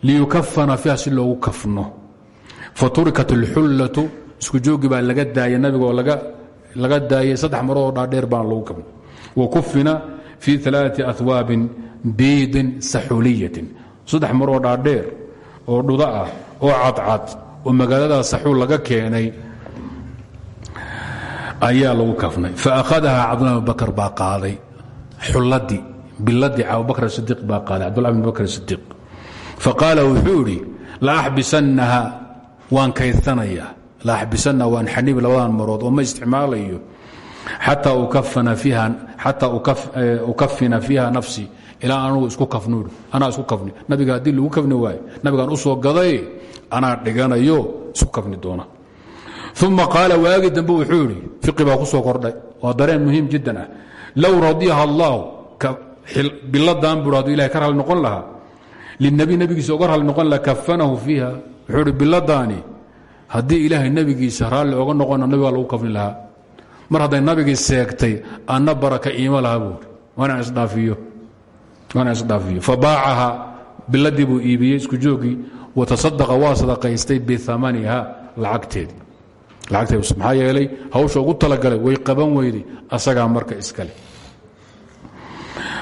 liyukafana faturikat alxullatu isku joogi baa laga daayay nabigaoo laga daayay saddex marooo dhaadheer baana lagu kafnay wa kufina fii alaaai ahwaabin biidin saxuuliyatin. Saddex maroo dhaadheer oo dhuda ah oo cadcad oo magaalada saxuul laga keenay ayaa lagu kafnay. Faahadaha cabdullah bin bakr baa qaaday. Xulladii biladii abubakr sidiiq baa qaaday cabdullah bin bakr sidiiq faqaala wuxuu idhi la axbisannaha waan kaydanayaa la axbisanna waan xanibi labadan marood oo ma isticmaalayo. Xataa ukafina fiiha nafsii ilaa anugu isku kafnuuri anaa isku kafni. Nabiga haddii lagu kafni waayo nabigaan u soo gaday anaa dhiganayo isku kafni doona. Uma qaala waagi dambe wuxuu idhi fiqi baa ku soo kordhay waa dareen muhiim jiddan ah. Radiyaha allaahu biladan buu haduu ilahay ka ralli noqon lahaa linabi nebigiisa uga ralli noqon laha kafanahu fiiha wuxuu ihi biladaani haddii ilaahay nebigiisa raalli oga noqona nabigaa lagu kafni lahaa. Mar hadday nabigii seegtay anna baraka iima laha buuri waanaan isdhaafiyo. Fabaacaha biladii buu iibiyey isku joogii watasadaqa waa sadaqaystay biamaniha lacagteedi lacagteed maxaa yeelay hawsha ugu talagalay way qaban weyday asagaa marka iskale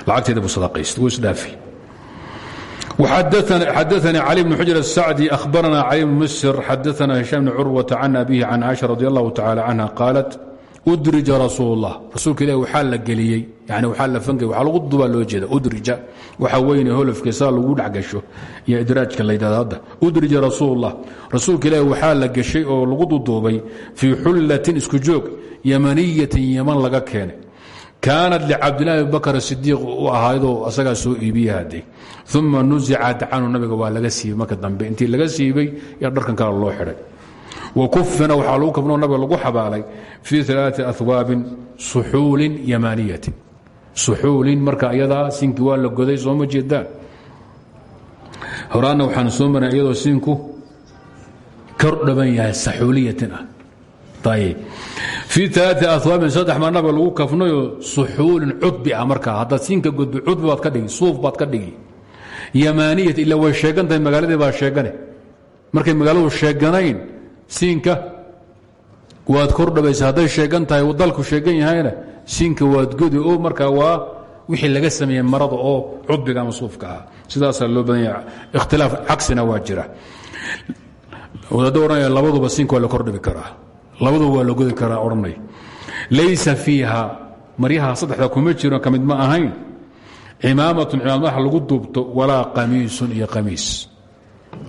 lacagteeda buu sadaqaystay wuu isdhaafi xadaثnي clي بن xujر الsacdي أhbarna clي بن msr xadaثna هiشام بن curwaة can abihi can caiشha radي الlah tacalى canha qaalat udrija rasuul الlah rasuulka ilah waxaa la geliyey yani waxaa la fangay waxaa lagu dubaa loo jeeda udrija waxa weyne holofka saa lagu dhex gasho iyo idraajka la ydhahdo hadda udrija rasuul الlah rasuulka ilahi waxaa la geshay oo lagu duduubay fii xullatin isku joog yamaniyatin yaman laga keenay kaanat licabdilahi abibakr sidiiq u ahaydoo asagaa soo iibiya haday uma nuzicat canhu nabiga waa laga siibay marka dambe. Intii laga siibay yaa dharkan kale loo xidhay wa kufina waxaa lagu kafnoo nabiga lagu xabaalay fii alaai ahwaabin suxuulin yamaniyatin suxuulin marka iyadaa siinki waa la goday sooma jeedaan? Horaana waxaan soo maray iyadoo saxuuliyatin ah fii aa awaabin saddex maa nabiga lagu kafnayo suxuulin cudbi ah markaa. Haddaad siinka godbi cudbi ka dhigi suuf baad ka dhigi. Yamaniyat ila way sheegan tahay magaaladii baa sheegane. Markay magaaladu sheeganayn siinka waad kor dhabaysa. Hadday sheegan tahay dalku sheegan yahayna siinka waad godi oo markaa waa wixii laga sameeyey marada oo cudbiga ama suufka loo badan ikhtilaaf cagsina waa jira. Wadaadda odhanaya labaduba siinka waa la kordhibi karaa labaduba waa la godi karaa odhanay laysa fiiha maryaha saddexda kuma jiro ka mid ma ahayn. Cimaamatun cimaamad madaxa lagu duubto walaa qamiisun iyo qamiis.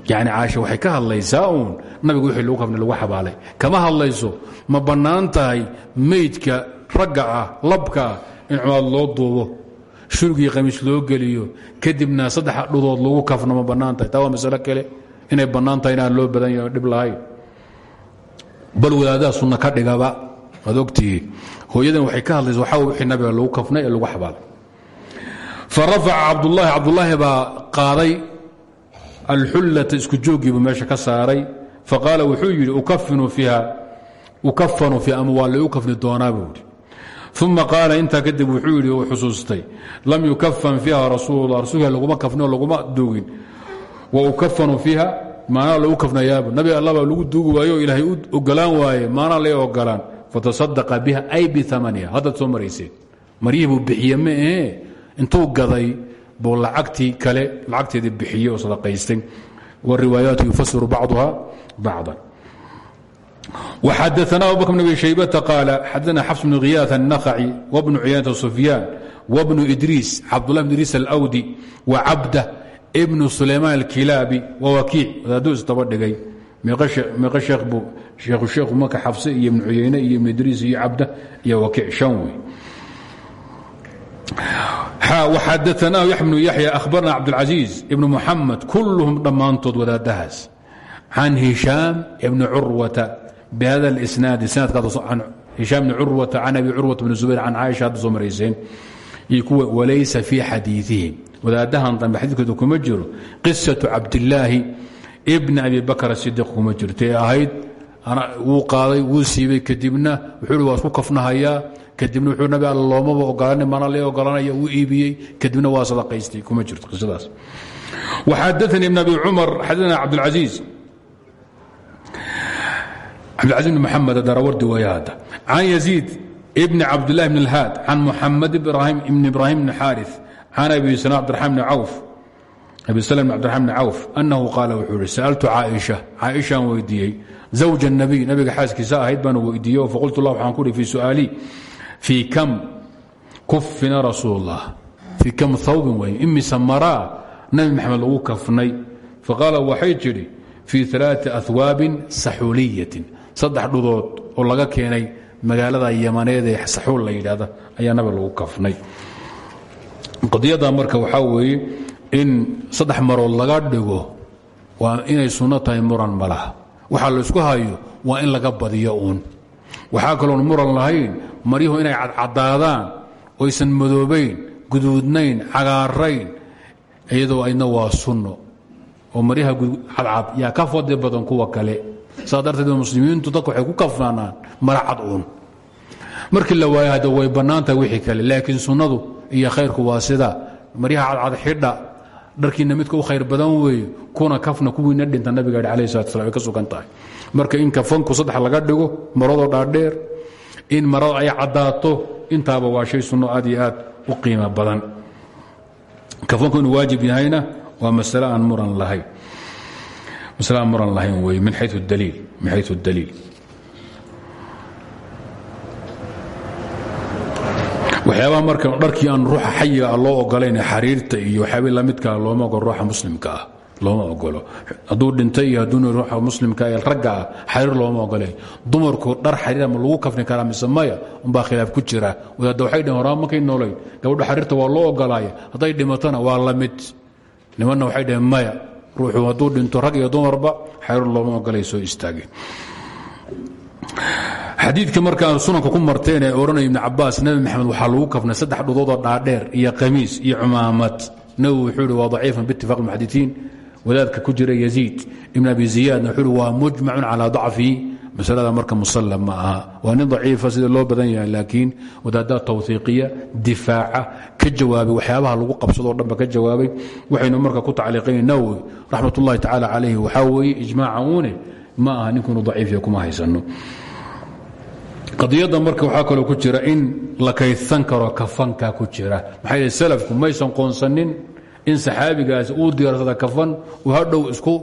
Yacni caaisha waxay ka hadlaysaa uun nabiga wixii lagu kafnay lagu xabaalay. Kama hadlayso ma bannaan tahay meydka ah labka ah in cimaamad loo duubo shurgii qamiis loo geliyo kadibna saddex dhudood lagu kafno ma bannaan taa waa masalo kale inay bannaan tahay inaan loo badan yaho lahayn bal wadaadaha sunna ka dhigaba. Ogtihi hooyadan waxay ka hadlaysa waxaa wixii nabiga lagu kafnay lagu xabaalay fa rafaca cabdulaahi cabdulaahi baa qaaday alxullata isku jooggiibu meesha ka saaray. Faqaala wuxuu yidhi ukafanu ama waa laiu kafni doonaa buu yidhi. Uma qaala intaa kadib wuxuu yidhi uu xusuustay lam yukafan fiiha rasuullah rasuulka laguma kafni oo laguma duugin. Wa ukafanu fiiha maanaa lagu kafnayaaba nabi allabaa lagu duugi waayo o ilaahay u ogolaan waaye maanaa la ogolaan fatasadaqa biha ay biamaniha haddaad soo marayseen maryihii buu bixiye ma ahee intuu gaday buu lacagtii kale lacagteedii bixiyey oo sadaqaystay wariwaayaatu yufasiru bacduha bacdan وxadثna abu bkr بن abi shaybةa qaal xadana xafs بن khiyaث النakhci وبن cuyayنة سufyaan وبن idriis cabdالlah بن idriis الأwdi وcabdة ibnu sulaymaan alkilaabi waa wakiic wadaaduu isdabadhigay meeqa sheekh buu sheekhu sheekhu marka xafse iyo ibnu cuyeyne iyo ibnu idriis iyo cabda iyo wakiic shanwi xadaanaahu yax bnu yaxya ahbarna cabdاlcaziiz ibnu muxamed kulluhum dhammaantood wadaadahaas can hishaam ibni curwata bihada اlisnaadi sanadkaashishaam bni curwata can abi curwata bni zubayr can caaisha hadda soo marayseen. Iyo kuwa walaysa fii xadiiihim wadaadahan dambe xadiikooda kuma jiro. Qisatu cabdilaahi bni abi bakr sidiq kuma jirto ee ahayd wuu qaaday wuu siibay kadibna wuxuu waa isku kafnahayaa. Kadibna wuxuu nabi all loomaba ogolan mana la ogolanaya wuu iibiyey. Kadibna waa sadaqaystay. Kuma jirto qisadaas waxadaanii ibn abi cumar xadana cabdilcaiiz cabdilcaziz bn maxamed darawardi waya hadda can yaziid bni cabdillahi bn اlhaad can muxamed ibn ibrahim bn xaarث can abi bdimn awf abi slm abdirxman bn cawf anahu qaala wuxuu ihi sa'altu caaisha caaishaan weydiiyey zawja nabiy nabiga xaaskiisa ahayd baan weydiiye oo faqultu lah waxaan kuhi fi su'aalii fii kam kufina rasuul اllah fii kam hawbin wey imise maraa nabi maxamed lagu kafnay faqaala waxay tidhi fii alaaثi ahwaabin saxuuliyatin saddex dhudood oo laga keenay magaalada yamaneed ee saxuul la yidhaahda ayaa nabiga lagu kafnay qadiyada marka waxaa weeye in saddex marood laga dhigo waa inay sunno tahay muran ma laha. Waxaa la isku hayo waa in laga badiyo uun. Waxaa kaloon muran lahayn maryuhu inay cadcadaadaan oysan madoobayn guduudnayn cagaarayn iyadoo aydna waa sunno. Oo maryaha cadcad yaa ka fadli badan kuwa kale. Saa muslimiintu dadku waxay ku kafnaanaan mara cad uun. Markii la waayo hadda way bannaan tahay wixii kale laakiin sunnadu iyo khayrku waa sida maryaha cadcad xidha dharkiina midka u khayr badan weeye kuna kafna kuwiina dhinta nabiga yidhi alayh salat ka sugan tahay. Marka in kafanku saddex laga dhigo maradoo dhaadheer in marada ay caddaato intaaba waa shay sunno aad iyo aad u qiimo badan. Kafanku inuu waajib yahayna waa masale aan muran lahayn wey min xayu daliil waxyaabaha marka dharkii aan ruuxa xayiga ah loo ogolayn xariirta iyo waxyaabihii lamidkaa looma ogolo ruuxa muslimka ah ogolo hadduu dhintay iyo ruuxa muslimka ee ragga ah xariir looma ogolayn dumarku dhar xariira ma lagu kafni karaa mise maya unbaa khilaaf ku jira. Wadaadda waxay dhaheen horaa markay noolayn. Gabadha xariirta waa loo ogolaaya hadday dhimatona waa la mid. Waxay dhaheen maya ruuxu hadduu dhinto rag iyo dumarba xariir looma ogolay soo xadiidka markaa sunanka ku marteen ee odhanaya ibn cabaas nebi maxamed waxaa lagu kafnay saddex dhudoodoo dhaadheer iyo qamiis iyo cumaamad. Nawowi wuxuu ihi waa daciifan biitifaaq muxadiiin wadaadka ku jira yaziid ibn abi ziyaadna wuxuu ihi waa mujmacun calaa masalada marka musallam ma aha. Waa nin daciifa sida loo badan yahay laakiin wadaaddaa tawhiiqiya difaaca ka jawaabay waxyaabaha lagu qabsadoo dhanba ka jawaabay. Waxaynu marka ku tacliiqayn nawowi raxmat ullahi tacaala calayhi waxaa weeye ma aha ninkunu daciifiya kuma haysano. Qadiyadda marka waxaa kaloo ku jira in la kaydsan karo kafanka ku jira. Maxaa salafku maysan qoonsanin in saxaabigaasi uu diyaarsada kafan uu hadhow isku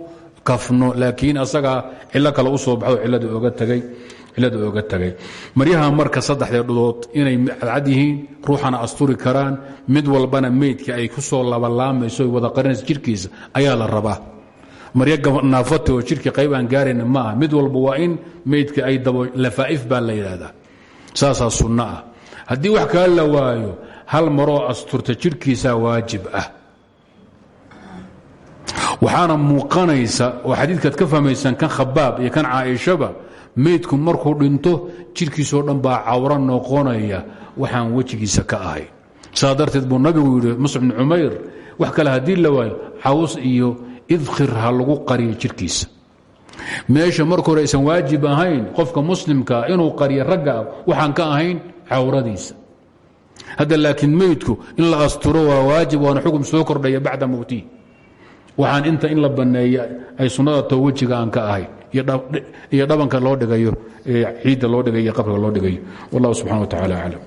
kafno laakiin asagaa cilo kale u soo baxdo cilada ooga tagay maryaha marka saddexdee dhudood inay cadcad yihiin ruuxana asturi karaan mid walbana meydka ay ku soo labalaamayso wada qarinaysa jirkiisa ayaa la rabaa maryo naafata oo jirka qayb aan gaarayna ma mid walba waa in meydka ay dabo lafaa'if baa la yidhaahdaa. Saasaa sunno ah. Wax kaa la waayo hal maroo asturta jirhkiisaa waajib ah. Waxaana muuqanaysa oo xadiidkaad ka fahmaysaan kan khabaab iyo kan caaishaba meydku markuu dhinto jirhkiisoo dhan baa cawro noqonaya waxaan wejigiisa ka ahay. Saa darteed buu nabigu yidhi muscab bni cumayr wax kale haddii la waayo caws iyo idkhir ha lagu qariyo jirhkiisa meesha marka hore aysan waajib ahayn qofka muslimkaa inuu qariyo ragga waxaan ka ahayn cawradiisa hadda laakiin meydku in la asturo waa waajib waana xukun soo kordhaya bacda mowtihi waxaan inta in la banneeya ay sunnada too wejiga aan ka ahayn iyo dhabanka loo dhigayo ciidda loo dhigayo qabriga loo dhigayo. Wallahu subxana wa tacala aclam